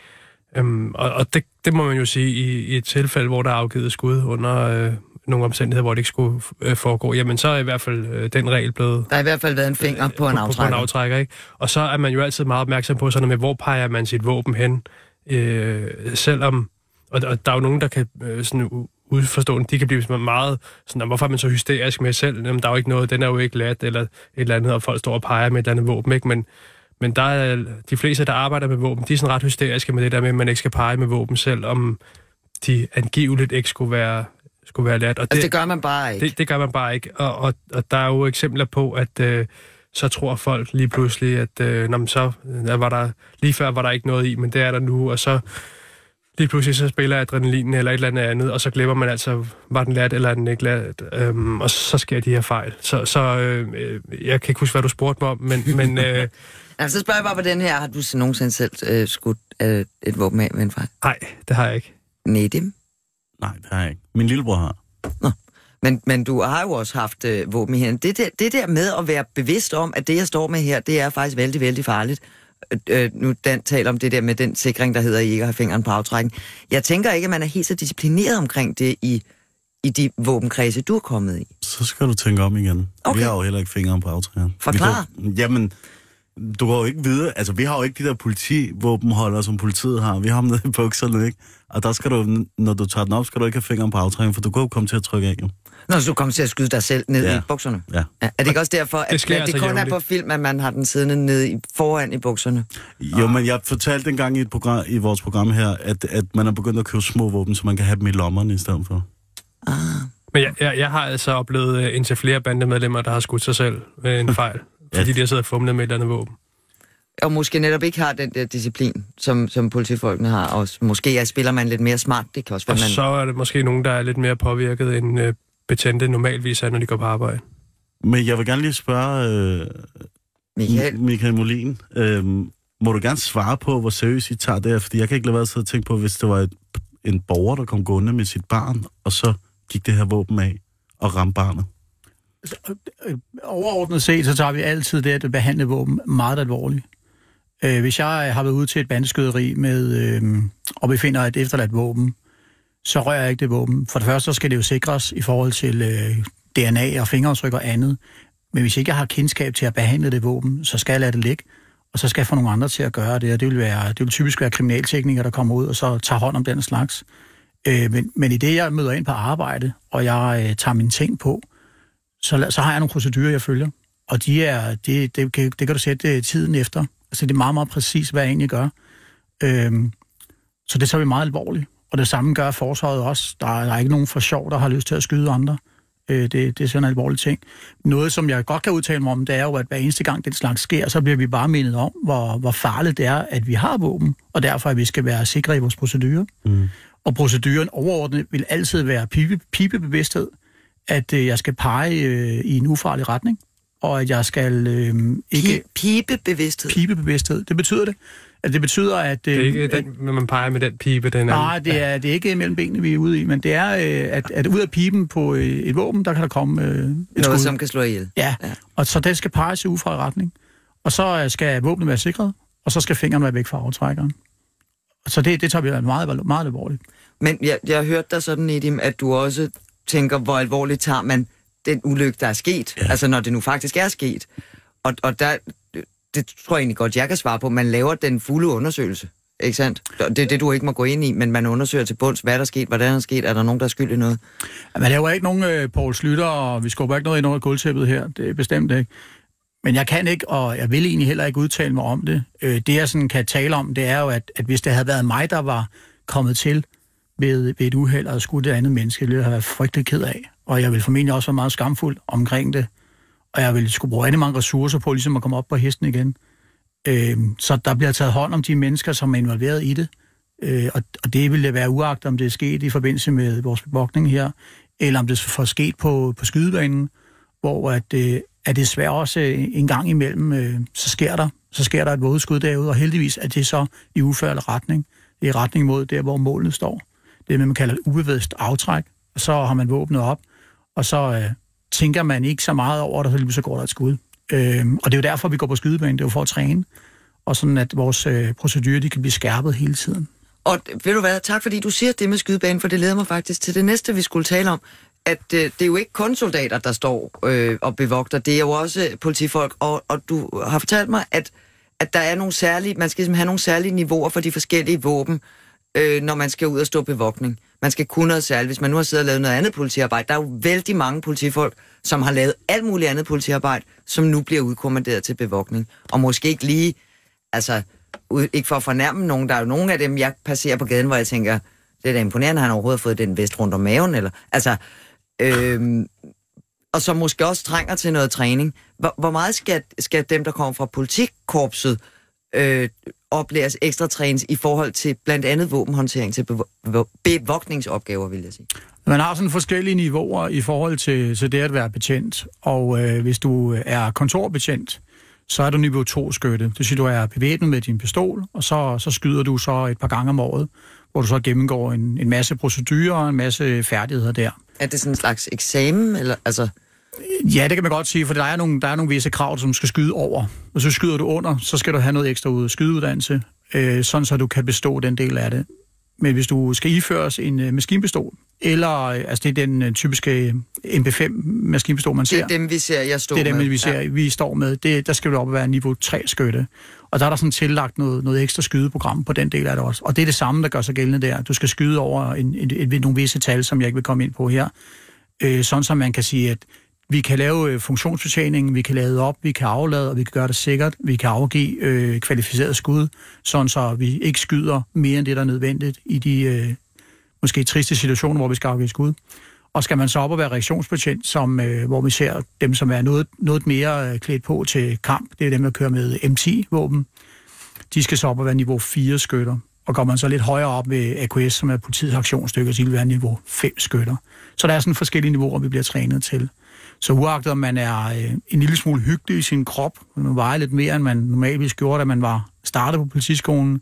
Øhm, og og det, det må man jo sige, i, i et tilfælde, hvor der er afgivet skud under øh, nogle omstændigheder, hvor det ikke skulle øh, foregå, jamen så er i hvert fald øh, den regel blevet Der har i hvert fald været en finger på en på, på en aftrækker. aftrækker, ikke? Og så er man jo altid meget opmærksom på sådan noget med, hvor peger man sit våben hen, øh, selvom, og, og der er jo nogen, der kan øh, sådan udforstående, de kan blive meget sådan, "Nå, hvorfor er man så hysterisk med selv? Jamen, der er jo ikke noget, den er jo ikke lat, eller et eller andet, og folk står og peger med et eller andet våben, ikke? Men, men der er, de fleste, der arbejder med våben, de er sådan ret hysteriske med det der med, at man ikke skal pege med våben selv, om de angiveligt ikke skulle være, skulle være lat. Og Altså, det gør man bare ikke. det, det gør man bare ikke. Og, og, og der er jo eksempler på, at øh, så tror folk lige pludselig, at øh, nå, men så der var der, lige før var der ikke noget i, men det er der nu, og så lige pludselig så spiller adrenalin eller et eller andet andet, og så glemmer man altså, var den lat eller er den ikke lat, øhm, og så sker de her fejl. Så, så øh, jeg kan ikke huske, hvad du spurgte mig om, men, men øh, Altså, så spørger jeg bare på den her. Har du så nogensinde selv øh, skudt øh, et våben af med en fejl? nej, det har jeg ikke. Nedim. Nej, det har jeg ikke. Min lillebror har. Men, men du har jo også haft øh, våben i hænden. Det der, det der med at være bevidst om, at det, jeg står med her, det er faktisk vældig, vældig farligt. Øh, øh, nu Dan taler om det der med den sikring, der hedder, at I ikke har fingeren på aftrækken. Jeg tænker ikke, at man er helt så disciplineret omkring det i, i de våbenkredse, du er kommet i. Så skal du tænke om igen. Okay. Vi har jo heller ikke fingeren på aftrækkeren. Forklar. Vi går, jamen, du går jo ikke videre. Altså, vi har jo ikke de der politivåbenholdere, som politiet har. Vi har dem nede i bukserne, ikke? Og der skal du, når du tager den op, skal du ikke have fingeren på aftrækkeren, for du kan jo komme til at trykke af, jo. Når du kommer til at skyde dig selv ned Ja. i bukserne. Ja. Ja, er det ikke også derfor, at Det sker at det altså kun er jævnligt. på film, at man har den siddende nede i, foran i bukserne? Jo, men jeg fortalte engang i, et program, i vores program her, at, at man er begyndt at købe små våben, så man kan have dem i lommerne i stedet for. Ah. Men jeg, jeg, jeg har altså oplevet øh, indtil flere bandemedlemmer, der har skudt sig selv ved en fejl, fordi de har siddet og fumlet med et eller andet våben. Og måske netop ikke har den der disciplin, som, som politifolkene har. Og måske er, spiller man lidt mere smart. Det kan også være, Og man... så er det måske nogen, der er lidt mere påvirket, end øh, betjente normalvis er, når de går på arbejde. Men jeg vil gerne lige spørge øh, Michael, Michael Molin. Øh, må du gerne svare på, hvor seriøst I tager det her? Fordi jeg kan ikke lade være at tænke på, hvis det var et, en borger, der kom gående med sit barn, og så gik det her våben af og ramte barnet. Øh, øh, overordnet set, så tager vi altid det at behandle våben meget alvorligt. Øh, hvis jeg har været ude til et bandeskyderi med, øh, og befinder et efterladt våben, så rører jeg ikke det våben. For det første så skal det jo sikres i forhold til øh, DNA og fingeraftryk og andet. Men hvis ikke jeg har kendskab til at behandle det våben, så skal jeg lade det ligge, og så skal jeg få nogle andre til at gøre det. Og det vil, være, det vil typisk være kriminalteknikere, der kommer ud og så tager hånd om den slags. Øh, men, men i det, jeg møder ind på arbejde, og jeg øh, tager mine ting på, så, så har jeg nogle procedurer, jeg følger. Og de er, det, det, det, det kan du sætte øh, tiden efter. Altså det er meget, meget præcis, hvad jeg egentlig gør. Øhm, så det tager vi meget alvorligt. Og det samme gør forsvaret også. Der er, der er ikke nogen for sjov, der har lyst til at skyde andre. Øh, det, det er sådan en alvorlig ting. Noget, som jeg godt kan udtale mig om, det er jo, at hver eneste gang den slags sker, så bliver vi bare mindet om, hvor, hvor farligt det er, at vi har våben, og derfor at vi skal være sikre i vores procedurer. Mm. Og proceduren overordnet vil altid være pipe, pipebevidsthed, at øh, jeg skal pege øh, i en ufarlig retning, og at jeg skal øh, ikke... pipebevidsthed. Pipebevidsthed, det betyder det. At det betyder, at... Øh, Det er ikke at, den, når man peger med den pibe, den er... Nej, det er, det er ikke mellem benene, vi er ude i, men det er, øh, at, at ud af pipen på øh, et våben, der kan der komme øh, et Noget, skud. som kan slå ihjel. Ja, Ja. og så den skal peges i ufra retning. Og så øh, skal våbnet være sikret, og så skal fingeren være væk fra aftrækkeren. Så det, det tager vi meget, meget alvorligt. Men jeg, jeg har hørt dig sådan, Nedim, at du også tænker, hvor alvorligt tager man den ulykke, der er sket. Ja. Altså, når det nu faktisk er sket. Og, og der, det tror jeg egentlig godt, jeg kan svare på. Man laver den fulde undersøgelse. Ikke sandt? Det er det, du ikke må gå ind i, men man undersøger til bunds, hvad der er sket, hvordan der er sket, er der nogen, der er skyld i noget? Man laver ikke nogen øh, Poul Slytter, og vi skubber ikke noget ind under gulvtæppet her. Det er bestemt ikke. Men jeg kan ikke, og jeg vil egentlig heller ikke udtale mig om det. Øh, det, jeg sådan kan tale om, det er jo, at, at hvis det havde været mig, der var kommet til ved, ved et uheld og skudt et andet menneske, det ville jeg have været frygtelig ked af. Og jeg vil formentlig også være meget skamfuld omkring det. Og jeg vil skulle bruge rigtig mange ressourcer på ligesom at komme op på hesten igen. Øh, så der bliver taget hånd om de mennesker, som er involveret i det. Øh, og, og det ville være uagt, om det er sket i forbindelse med vores bevogtning her, eller om det får sket på, på skydebanen, hvor at, øh, at det svært også øh, en gang imellem, øh, så sker der så sker der et vådeskud derude, og heldigvis er det så i uførlig retning, i retning mod der, hvor målet står. Det man kalder et ubevidst aftræk, og så har man våbnet op, og så øh, tænker man ikke så meget over det, så lige så går der et skud. Øh, og det er jo derfor, vi går på skydebanen, det er jo for at træne, og sådan at vores øh, procedurer, de kan blive skærpet hele tiden. Og ved du hvad, tak fordi du siger det med skydebanen, for det leder mig faktisk til det næste, vi skulle tale om. At øh, det er jo ikke kun soldater, der står øh, og bevogter, det er jo også politifolk. Og, og du har fortalt mig, at, at der er nogle særlige, man skal ligesom have nogle særlige niveauer for de forskellige våben, øh, når man skal ud og stå bevogtning. Man skal kunne noget særligt. Hvis man nu har siddet og lavet noget andet politiarbejde, der er jo vældig mange politifolk, som har lavet alt muligt andet politiarbejde, som nu bliver udkommanderet til bevogtning. Og måske ikke lige, altså ikke for at fornærme nogen, der er jo nogle af dem, jeg passerer på gaden, hvor jeg tænker, det er da imponerende, at han overhovedet har fået den vest rundt om maven, eller, altså, øh, og som måske også trænger til noget træning. Hvor, hvor meget skal, skal dem, der kommer fra politikkorpset, øh, oplæres ekstra trænes i forhold til blandt andet våbenhåndtering til bevo- bevo- bevogtningsopgaver, vil jeg sige? Man har sådan forskellige niveauer i forhold til, til det at være betjent. Og øh, hvis du er kontorbetjent, så er du niveau 2 skytte. Det vil sige, du er bevæbnet med din pistol, og så, så skyder du så et par gange om året, hvor du så gennemgår en, en masse procedurer og en masse færdigheder der. Er det sådan en slags eksamen, eller altså... Ja, det kan man godt sige, for der er nogle, der er nogle visse krav, som skal skyde over. Og så skyder du under, så skal du have noget ekstra ud skydeuddannelse, øh, sådan så du kan bestå den del af det. Men hvis du skal iføres en øh, maskinpistol, eller øh, altså det er den øh, typiske MP5 maskinpistol, man Det ser. er dem, vi ser, jeg står Det er dem, med. vi, ser, ja. vi står med. Det, der skal du op og være niveau 3 skytte. Og der er der sådan tillagt noget, noget ekstra skydeprogram på den del af det også. Og det er det samme, der gør sig gældende der. Du skal skyde over en, en, en, nogle visse tal, som jeg ikke vil komme ind på her. Øh, sådan så man kan sige, at vi kan lave øh, vi kan lade op, vi kan aflade, og vi kan gøre det sikkert. Vi kan afgive øh, kvalificeret skud, sådan så vi ikke skyder mere end det, der er nødvendigt i de øh, måske triste situationer, hvor vi skal afgive skud. Og skal man så op og være reaktionsbetjent, som, øh, hvor vi ser dem, som er noget, noget mere øh, klædt på til kamp, det er dem, der kører med M10-våben, de skal så op og være niveau 4 skytter. Og går man så lidt højere op med AQS, som er politiets aktionsstykker, så vil være niveau 5 skytter. Så der er sådan forskellige niveauer, vi bliver trænet til. Så uagtet om man er øh, en lille smule hyggelig i sin krop, man vejer lidt mere, end man normalt gjorde, da man var startet på politiskolen,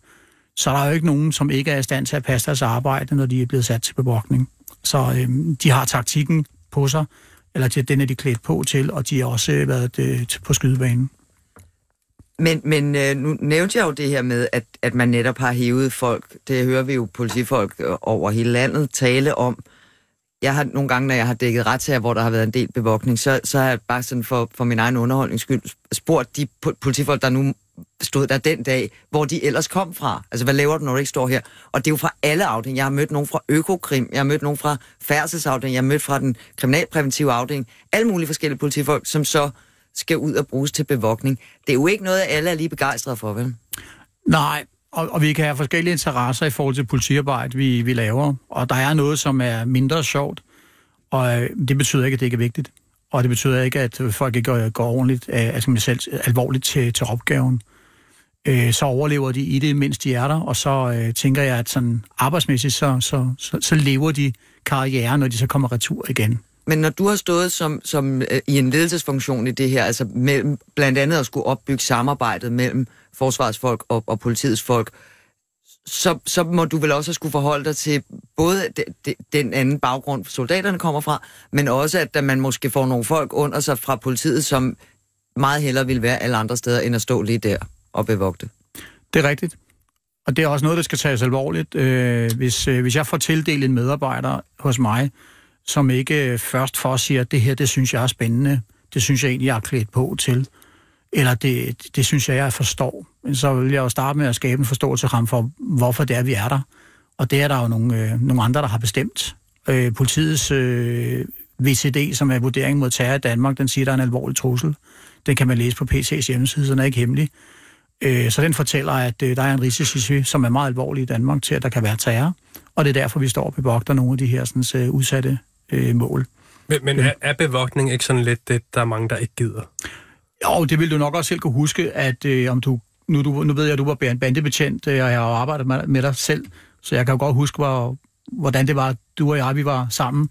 så er der jo ikke nogen, som ikke er i stand til at passe deres arbejde, når de er blevet sat til bevogtning. Så øh, de har taktikken på sig, eller til, den er de klædt på til, og de har også øh, været øh, på skydebanen. Men, men øh, nu nævnte jeg jo det her med, at, at man netop har hævet folk. Det hører vi jo politifolk øh, over hele landet tale om. Jeg har nogle gange, når jeg har dækket retssager, hvor der har været en del bevogtning, så, så har jeg bare sådan for, for min egen underholdnings skyld spurgt de politifolk, der nu stod der den dag, hvor de ellers kom fra. Altså, hvad laver du, når du ikke står her? Og det er jo fra alle afdelinger. Jeg har mødt nogen fra Økokrim, jeg har mødt nogen fra færdselsafdelingen, jeg har mødt fra den kriminalpræventive afdeling. Alle mulige forskellige politifolk, som så skal ud og bruges til bevogtning. Det er jo ikke noget, alle er lige begejstrede for, vel? Nej, og, og vi kan have forskellige interesser i forhold til politiarbejde, vi, vi laver. Og der er noget, som er mindre sjovt, og øh, det betyder ikke, at det ikke er vigtigt. Og det betyder ikke, at folk ikke går, går ordentligt, øh, altså selv alvorligt til, til opgaven. Øh, så overlever de i det, mens de er der, og så øh, tænker jeg, at sådan arbejdsmæssigt, så, så, så, så lever de karriere, når de så kommer retur igen. Men når du har stået som, som øh, i en ledelsesfunktion i det her, altså mellem, blandt andet at skulle opbygge samarbejdet mellem forsvarsfolk og, og politiets folk, så, så må du vel også skulle forholde dig til både de, de, den anden baggrund, soldaterne kommer fra, men også, at man måske får nogle folk under sig fra politiet, som meget hellere vil være alle andre steder, end at stå lige der og bevogte. Det er rigtigt. Og det er også noget, der skal tages alvorligt. Øh, hvis, øh, hvis jeg får tildelt en medarbejder hos mig, som ikke øh, først for siger, at det her, det synes jeg er spændende, det synes jeg egentlig, jeg er klædt på til, eller det, det synes jeg, jeg forstår. Men så vil jeg jo starte med at skabe en forståelse ham for, hvorfor det er, vi er der. Og det er der jo nogle, øh, nogle andre, der har bestemt. Øh, politiets øh, VCD, som er vurdering mod terror i Danmark, den siger, der er en alvorlig trussel. Den kan man læse på PC's hjemmeside, så den er ikke hemmelig. Øh, så den fortæller, at øh, der er en risici, som er meget alvorlig i Danmark til, at der kan være terror. Og det er derfor, vi står og bevogter nogle af de her sådan, øh, udsatte øh, mål. Men, men er, er bevogtning ikke sådan lidt det, der er mange, der ikke gider? Jo, det vil du nok også selv kunne huske, at øh, om du nu, du, nu ved jeg, at du var bandebetjent, øh, og jeg har arbejdet med, med dig selv, så jeg kan jo godt huske, hvor, hvordan det var, du og jeg, vi var sammen.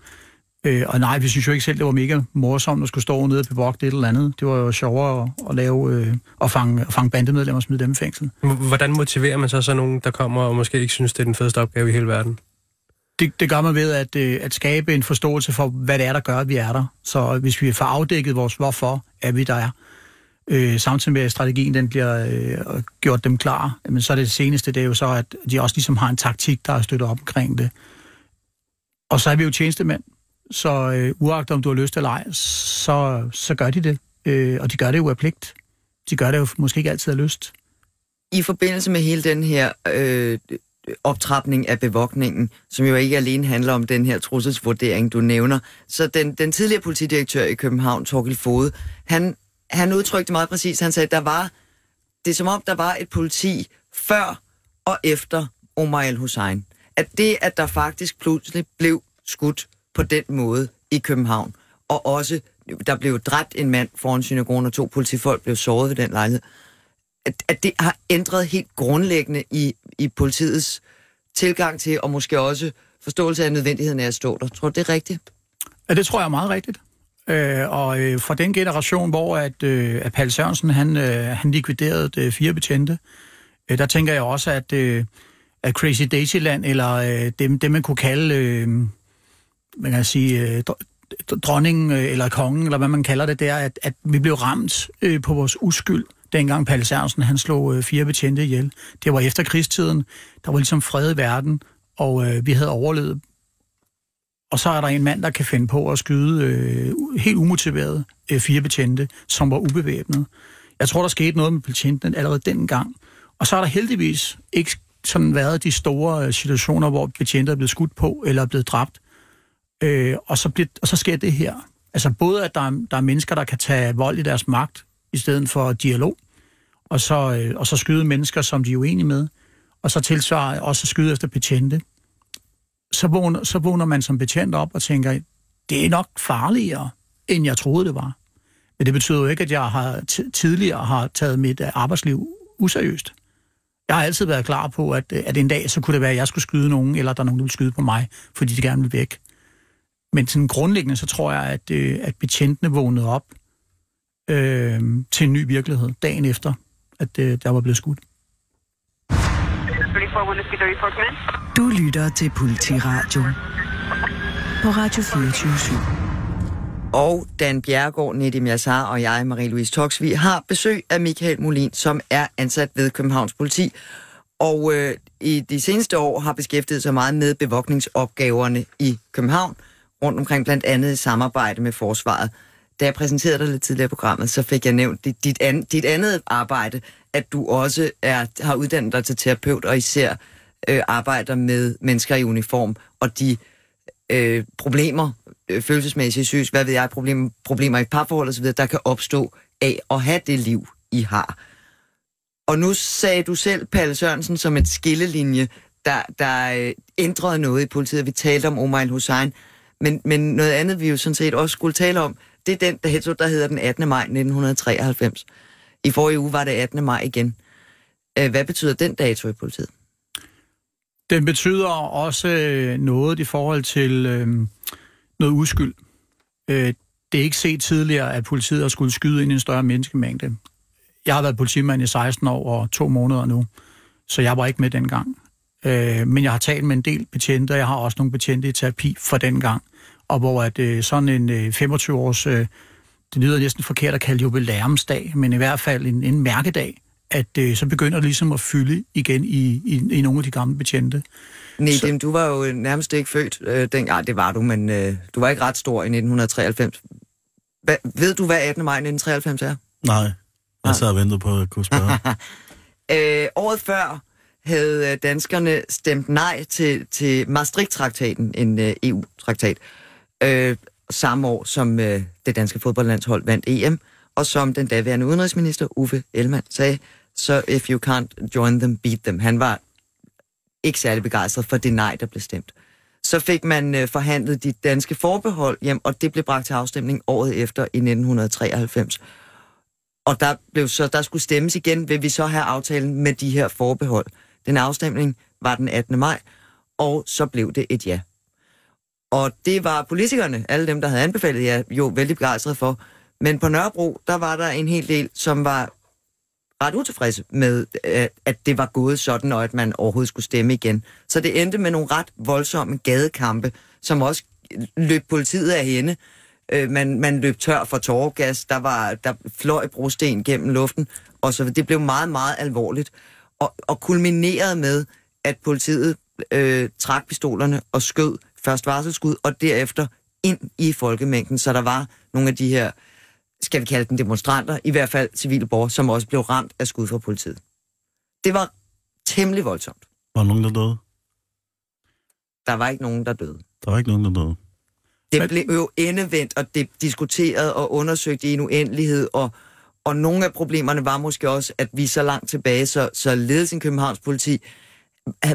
Øh, og nej, vi synes jo ikke selv, det var mega morsomt at skulle stå nede og bevogte et eller andet. Det var jo sjovere at, at lave øh, og fange, at fange bandemedlemmer og smide dem i fængsel. Hvordan motiverer man så så nogen, der kommer og måske ikke synes, det er den fedeste opgave i hele verden? Det, det gør man ved at, øh, at skabe en forståelse for, hvad det er, der gør, at vi er der. Så hvis vi får afdækket vores hvorfor, er vi der er, øh, samtidig med, at strategien den bliver øh, gjort dem klar, men så er det seneste, det er jo så, at de også ligesom har en taktik, der er støttet op omkring det. Og så er vi jo tjenestemænd, så øh, uagtet om du har lyst eller ej, så, så gør de det. Øh, og de gør det jo af pligt. De gør det jo måske ikke altid af lyst. I forbindelse med hele den her øh, optrapning af bevogtningen, som jo ikke alene handler om den her trusselsvurdering, du nævner, så den, den tidligere politidirektør i København, Torkel Fode, han han udtrykte meget præcis, han sagde, der var, det er som om, der var et politi før og efter Omar el-Hussein. At det, at der faktisk pludselig blev skudt på den måde i København, og også, der blev dræbt en mand foran synagogen, og to politifolk blev såret ved den lejlighed, at, at det har ændret helt grundlæggende i, i politiets tilgang til, og måske også forståelse af nødvendigheden af at stå der. Tror du, det er rigtigt? Ja, det tror jeg er meget rigtigt. Øh, og øh, fra den generation, hvor at, øh, at Paul Sørensen han, øh, han likviderede øh, fire betjente, øh, der tænker jeg også, at, øh, at Crazy Daisyland, eller øh, det, det, man kunne kalde, øh, man kan sige, øh, dronningen øh, eller kongen, eller hvad man kalder det, der, at, at vi blev ramt øh, på vores uskyld, dengang Paul Sørensen han slog øh, fire betjente ihjel. Det var efter krigstiden, der var ligesom fred i verden, og øh, vi havde overlevet og så er der en mand, der kan finde på at skyde øh, helt umotiveret øh, fire betjente, som var ubevæbnet. Jeg tror, der skete noget med betjenten allerede dengang. Og så er der heldigvis ikke sådan været de store øh, situationer, hvor betjente er blevet skudt på eller er blevet dræbt. Øh, og, så bliver, og så sker det her. Altså både, at der er, der er mennesker, der kan tage vold i deres magt, i stedet for dialog, og så, øh, og så skyde mennesker, som de er uenige med, og så tilsvarer også skyde efter betjente så vågner, så vågner man som betjent op og tænker, det er nok farligere, end jeg troede, det var. Men det betyder jo ikke, at jeg har tidligere har taget mit øh, arbejdsliv useriøst. Jeg har altid været klar på, at, øh, at en dag så kunne det være, at jeg skulle skyde nogen, eller der er nogen, der ville skyde på mig, fordi de gerne vil væk. Men sådan grundlæggende, så tror jeg, at, øh, at betjentene vågnede op øh, til en ny virkelighed dagen efter, at øh, der var blevet skudt. Du lytter til Politiradio på Radio 24 Og Dan Bjergård, Nedim Yassar og jeg, Marie-Louise Toksvig, har besøg af Michael Molin, som er ansat ved Københavns Politi. Og øh, i de seneste år har beskæftiget sig meget med bevogtningsopgaverne i København, rundt omkring blandt andet i samarbejde med Forsvaret. Da jeg præsenterede dig lidt tidligere i programmet, så fik jeg nævnt dit, dit, an, dit andet arbejde, at du også er, har uddannet dig til terapeut, og især øh, arbejder med mennesker i uniform, og de øh, problemer, øh, følelsesmæssige syge, hvad ved jeg, problemer, problemer i parforhold osv., der kan opstå af at have det liv, I har. Og nu sagde du selv, Palle Sørensen, som et skillelinje, der, der øh, ændrede noget i politiet. Vi talte om Omar Hussein, men, men noget andet, vi jo sådan set også skulle tale om, det er den dato, der hedder den 18. maj 1993. I forrige uge var det 18. maj igen. Øh, hvad betyder den dato i politiet? Den betyder også øh, noget i forhold til øh, noget uskyld. Øh, det er ikke set tidligere, at politiet har skulle skyde ind i en større menneskemængde. Jeg har været politimand i 16 år og to måneder nu, så jeg var ikke med dengang. Øh, men jeg har talt med en del betjente, og jeg har også nogle betjente i terapi for den gang. Og hvor at øh, sådan en øh, 25-års, øh, det lyder næsten forkert at kalde jubilæumsdag, men i hvert fald en, en mærkedag, at øh, så begynder det ligesom at fylde igen i, i, i nogle af de gamle betjente. Nej, så... du var jo nærmest ikke født øh, den, ja, det var du, men øh, du var ikke ret stor i 1993. Hva, ved du, hvad 18. maj 1993 er? Nej, jeg sad og ventede på at kunne spørge. øh, året før havde øh, danskerne stemt nej til, til Maastricht-traktaten, en øh, EU-traktat, øh, Øh, samme år som øh, det danske fodboldlandshold vandt EM, og som den daværende udenrigsminister Uffe Ellemann sagde, så if you can't join them, beat them. Han var ikke særlig begejstret for det nej, der blev stemt. Så fik man øh, forhandlet de danske forbehold hjem, og det blev bragt til afstemning året efter i 1993. Og der, blev så, der skulle stemmes igen, vil vi så have aftalen med de her forbehold. Den afstemning var den 18. maj, og så blev det et ja. Og det var politikerne, alle dem, der havde anbefalet ja, jo vældig begejstret for. Men på Nørrebro, der var der en hel del, som var ret utilfredse med, øh, at det var gået sådan, og at man overhovedet skulle stemme igen. Så det endte med nogle ret voldsomme gadekampe, som også løb politiet af hende. Øh, man, man løb tør for tårgas, der var der fløj brosten gennem luften, og så det blev meget, meget alvorligt. Og, og kulminerede med, at politiet øh, trak pistolerne og skød først varselskud, og derefter ind i folkemængden, så der var nogle af de her, skal vi kalde dem demonstranter, i hvert fald civile borgere, som også blev ramt af skud fra politiet. Det var temmelig voldsomt. Var der nogen, der døde? Der var ikke nogen, der døde. Der var ikke nogen, der døde. Det blev jo endevendt, og det diskuteret og undersøgt i en uendelighed, og, og nogle af problemerne var måske også, at vi så langt tilbage, så, så ledelsen Københavns politi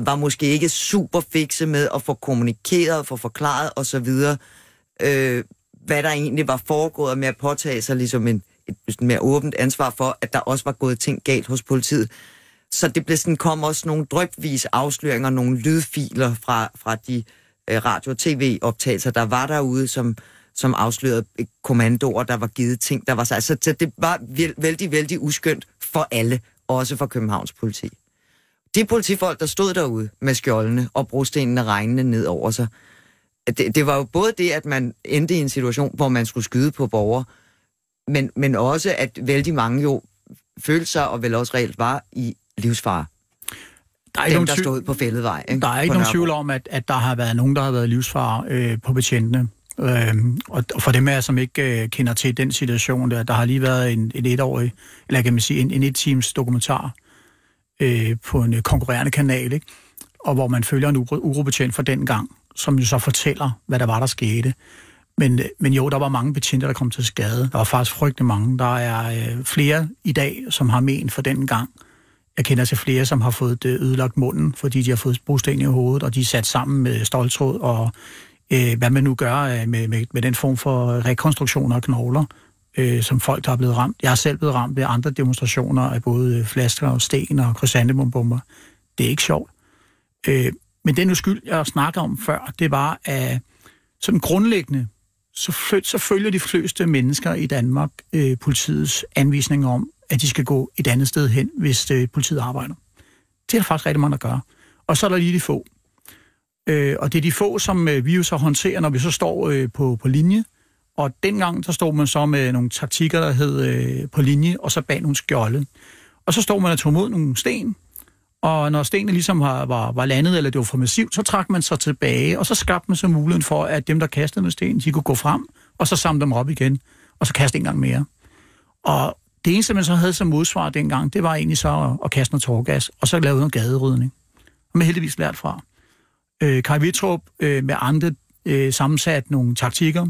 var måske ikke super fikse med at få kommunikeret, få forklaret osv., øh, hvad der egentlig var foregået, og med at påtage sig ligesom en, et mere åbent ansvar for, at der også var gået ting galt hos politiet. Så det blev sådan, kom også nogle drøbvis afsløringer, nogle lydfiler fra, fra de øh, radio- og tv-optagelser, der var derude, som, som afslørede kommandoer, der var givet ting, der var altså, så. Det var vældig, vældig uskyndt for alle, også for Københavns politi. De politifolk, der stod derude med skjoldene og brostenene regnende ned over sig, det, det var jo både det, at man endte i en situation, hvor man skulle skyde på borgere, men, men også, at vældig mange jo følte sig, og vel også reelt var, i livsfare. Der er ikke Dem, der stod på fælledvej. Ikke? Der er ikke nogen tvivl om, at, at der har været nogen, der har været livsfare øh, på betjentene. Øhm, og for dem af jer, som ikke øh, kender til den situation, der, der har lige været en, en etårig, eller kan man sige, en, en et-teams dokumentar øh, på en øh, konkurrerende kanal, ikke? og hvor man følger en urobetjent fra den gang, som jo så fortæller, hvad der var, der skete. Men, øh, men jo, der var mange betjente, der kom til skade. Der var faktisk frygtelig mange. Der er øh, flere i dag, som har men for den gang. Jeg kender til flere, som har fået øh, ødelagt munden, fordi de har fået brosten i hovedet, og de er sat sammen med stoltråd og øh, hvad man nu gør øh, med, med, med den form for rekonstruktioner af knogler, øh, som folk, der er blevet ramt. Jeg har selv blevet ramt ved andre demonstrationer af både øh, flasker og sten og krysantemumbomber. Det er ikke sjovt. Øh, men den uskyld, jeg snakker om før, det var, at sådan grundlæggende, så, fø- så følger de fleste mennesker i Danmark øh, politiets anvisninger om, at de skal gå et andet sted hen, hvis øh, politiet arbejder. Det er der faktisk rigtig mange, der gør. Og så er der lige de få. Øh, og det er de få, som øh, vi jo så håndterer, når vi så står øh, på, på linje. Og dengang, så stod man så med nogle taktikker, der hed øh, på linje, og så bag nogle skjolde. Og så stod man og tog mod nogle sten, og når stenene ligesom var, var, var landet, eller det var for massivt, så trak man sig tilbage, og så skabte man så muligheden for, at dem, der kastede med sten, de kunne gå frem, og så samle dem op igen, og så kaste en gang mere. Og det eneste, man så havde som modsvar dengang, det var egentlig så at, at kaste noget tårgas, og så lave noget gaderydning. Og man heldigvis lært fra. Øh, Kai Vitrup øh, med andre øh, sammensat nogle taktikker,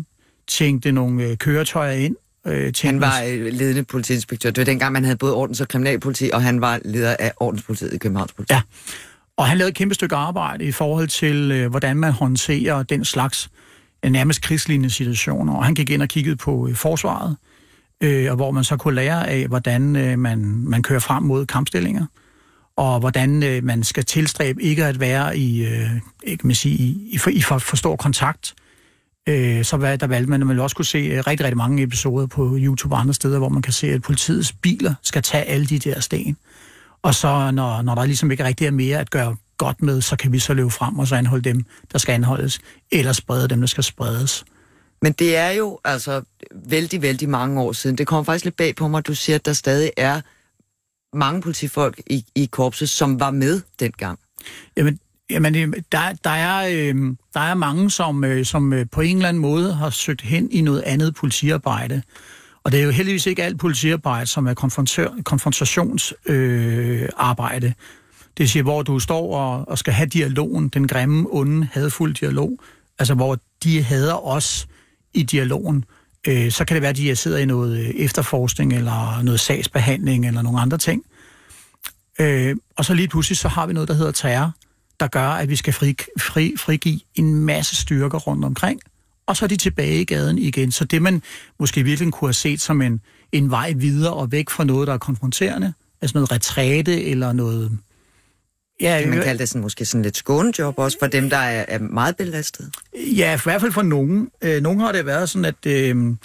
tænkte nogle øh, køretøjer ind. Øh, Han var øh, ledende politiinspektør. Det var dengang, man havde både ordens- og kriminalpoliti, og han var leder af ordenspolitiet i Københavns politi. Ja. Og han lavede et kæmpe stykke arbejde i forhold til, øh, hvordan man håndterer den slags øh, nærmest krigslignende situationer. Og han gik ind og kiggede på øh, forsvaret, øh, og hvor man så kunne lære af, hvordan øh, man, man kører frem mod kampstillinger, og hvordan øh, man skal tilstræbe ikke at være i, øh, ikke man sige, i, i, for, i for, for stor kontakt. Øh, så der valgte man, at man også kunne se øh, rigtig, rigtig mange episoder på YouTube og andre steder, hvor man kan se, at politiets biler skal tage alle de der sten. Og så, når, når der ligesom ikke rigtig er mere at gøre godt med, så kan vi så løbe frem og så anholde dem, der skal anholdes, eller sprede dem, der skal spredes. Men det er jo altså vældig, vældig mange år siden. Det kommer faktisk lidt bag på mig, at du siger, at der stadig er mange politifolk i, i korpset, som var med dengang. Jamen, jamen øh, der, der, er, øh, der er mange, som, øh, som øh, på en eller anden måde har søgt hen i noget andet politiarbejde. Og det er jo heldigvis ikke alt politiarbejde, som er konfrontationsarbejde. Øh, arbejde. det siger, hvor du står og, og skal have dialogen, den grimme, onde, hadfulde dialog, altså hvor de hader os i dialogen, øh, så kan det være, at de sidder i noget øh, efterforskning, eller noget sagsbehandling, eller nogle andre ting. Øh, og så lige pludselig, så har vi noget, der hedder terror, der gør, at vi skal fri, fri, frigive en masse styrker rundt omkring, og så er de tilbage i gaden igen. Så det, man måske virkelig kunne have set som en, en vej videre og væk fra noget, der er konfronterende, altså noget retræte eller noget... Ja, kan man kalde det sådan, måske sådan lidt skånejob også for dem, der er, er meget belastet? Ja, i hvert fald for nogen. Øh, nogen har det været sådan, at... Øh,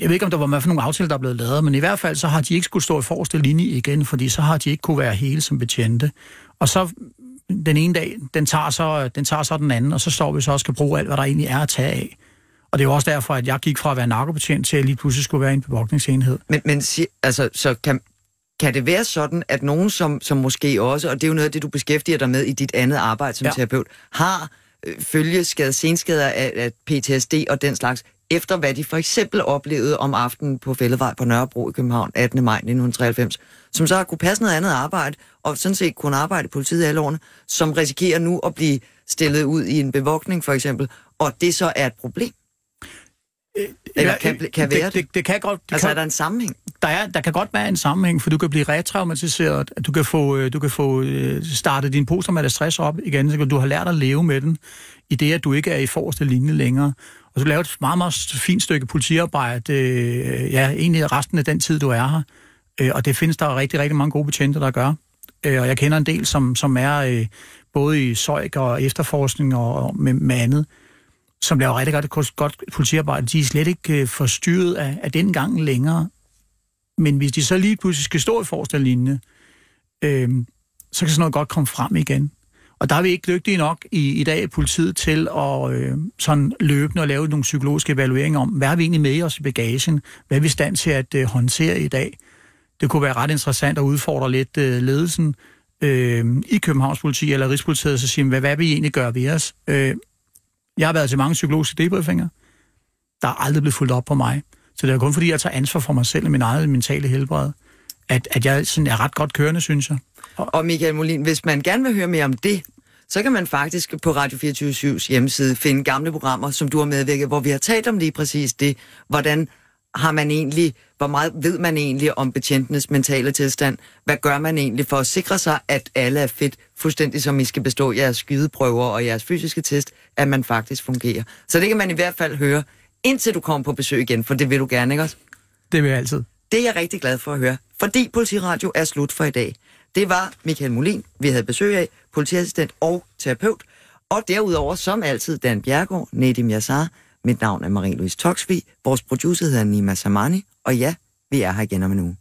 jeg ved ikke, om der var med for nogle aftaler, der er blevet lavet, men i hvert fald så har de ikke skulle stå i forreste linje igen, fordi så har de ikke kunne være hele som betjente. Og så den ene dag, den tager, så, den tager så den anden, og så står vi så og skal bruge alt, hvad der egentlig er at tage af. Og det er jo også derfor, at jeg gik fra at være narkobetjent til at lige pludselig skulle være i en bevogtningsenhed. Men, men altså, så kan, kan det være sådan, at nogen, som, som måske også, og det er jo noget af det, du beskæftiger dig med i dit andet arbejde som ja. terapeut, har øh, følgeskade, senskader af, af PTSD og den slags, efter hvad de for eksempel oplevede om aftenen på Fældevej på Nørrebro i København 18. maj 1993, som så har kunne passe noget andet arbejde, og sådan set kunne arbejde i politiet alle årene, som risikerer nu at blive stillet ud i en bevogtning for eksempel, og det så er et problem? Eller kan, kan være det? Det, det kan godt. Det altså kan, er der en sammenhæng? Der, er, der kan godt være en sammenhæng, for du kan blive retraumatiseret, du kan få, øh, du kan få øh, startet din posttraumatisk stress op igen, så du har lært at leve med den, i det, at du ikke er i forreste linje længere. Og så laver et meget, meget fint stykke politiarbejde, øh, ja, egentlig resten af den tid, du er her. Øh, og det findes der rigtig, rigtig mange gode betjente, der gør. Øh, og jeg kender en del, som, som er øh, både i søjk og efterforskning og, og med, med andet, som laver rigtig godt, godt politiarbejde. De er slet ikke øh, forstyrret af, af den gang længere. Men hvis de så lige pludselig skal stå i forreste linje, øh, så kan sådan noget godt komme frem igen. Og der er vi ikke dygtige nok i, i dag i politiet til at øh, sådan løbende og lave nogle psykologiske evalueringer om, hvad er vi egentlig med os i bagagen? Hvad er vi i stand til at øh, håndtere i dag? Det kunne være ret interessant at udfordre lidt øh, ledelsen øh, i Københavns politi eller Rigspolitiet, så sige, hvad, hvad vi egentlig gør ved os? Øh, jeg har været til mange psykologiske debriefinger. Der er aldrig blevet fuldt op på mig. Så det er kun fordi, jeg tager ansvar for mig selv og min eget mentale helbred, at, at jeg sådan er ret godt kørende, synes jeg. Og Michael Molin, hvis man gerne vil høre mere om det, så kan man faktisk på Radio 24 hjemmeside finde gamle programmer, som du har medvirket, hvor vi har talt om lige præcis det. Hvordan har man egentlig, hvor meget ved man egentlig om betjentenes mentale tilstand? Hvad gør man egentlig for at sikre sig, at alle er fedt, fuldstændig som I skal bestå jeres skydeprøver og jeres fysiske test, at man faktisk fungerer? Så det kan man i hvert fald høre, indtil du kommer på besøg igen, for det vil du gerne, ikke også? Det vil jeg altid. Det er jeg rigtig glad for at høre, fordi Politiradio er slut for i dag. Det var Michael Molin, vi havde besøg af, politiassistent og terapeut. Og derudover, som altid, Dan Bjergård, Nedim Yassar, mit navn er Marie-Louise Toksvig, vores producer hedder Nima Samani, og ja, vi er her igen om en uge.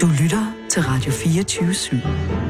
Du lytter til Radio 24 /7.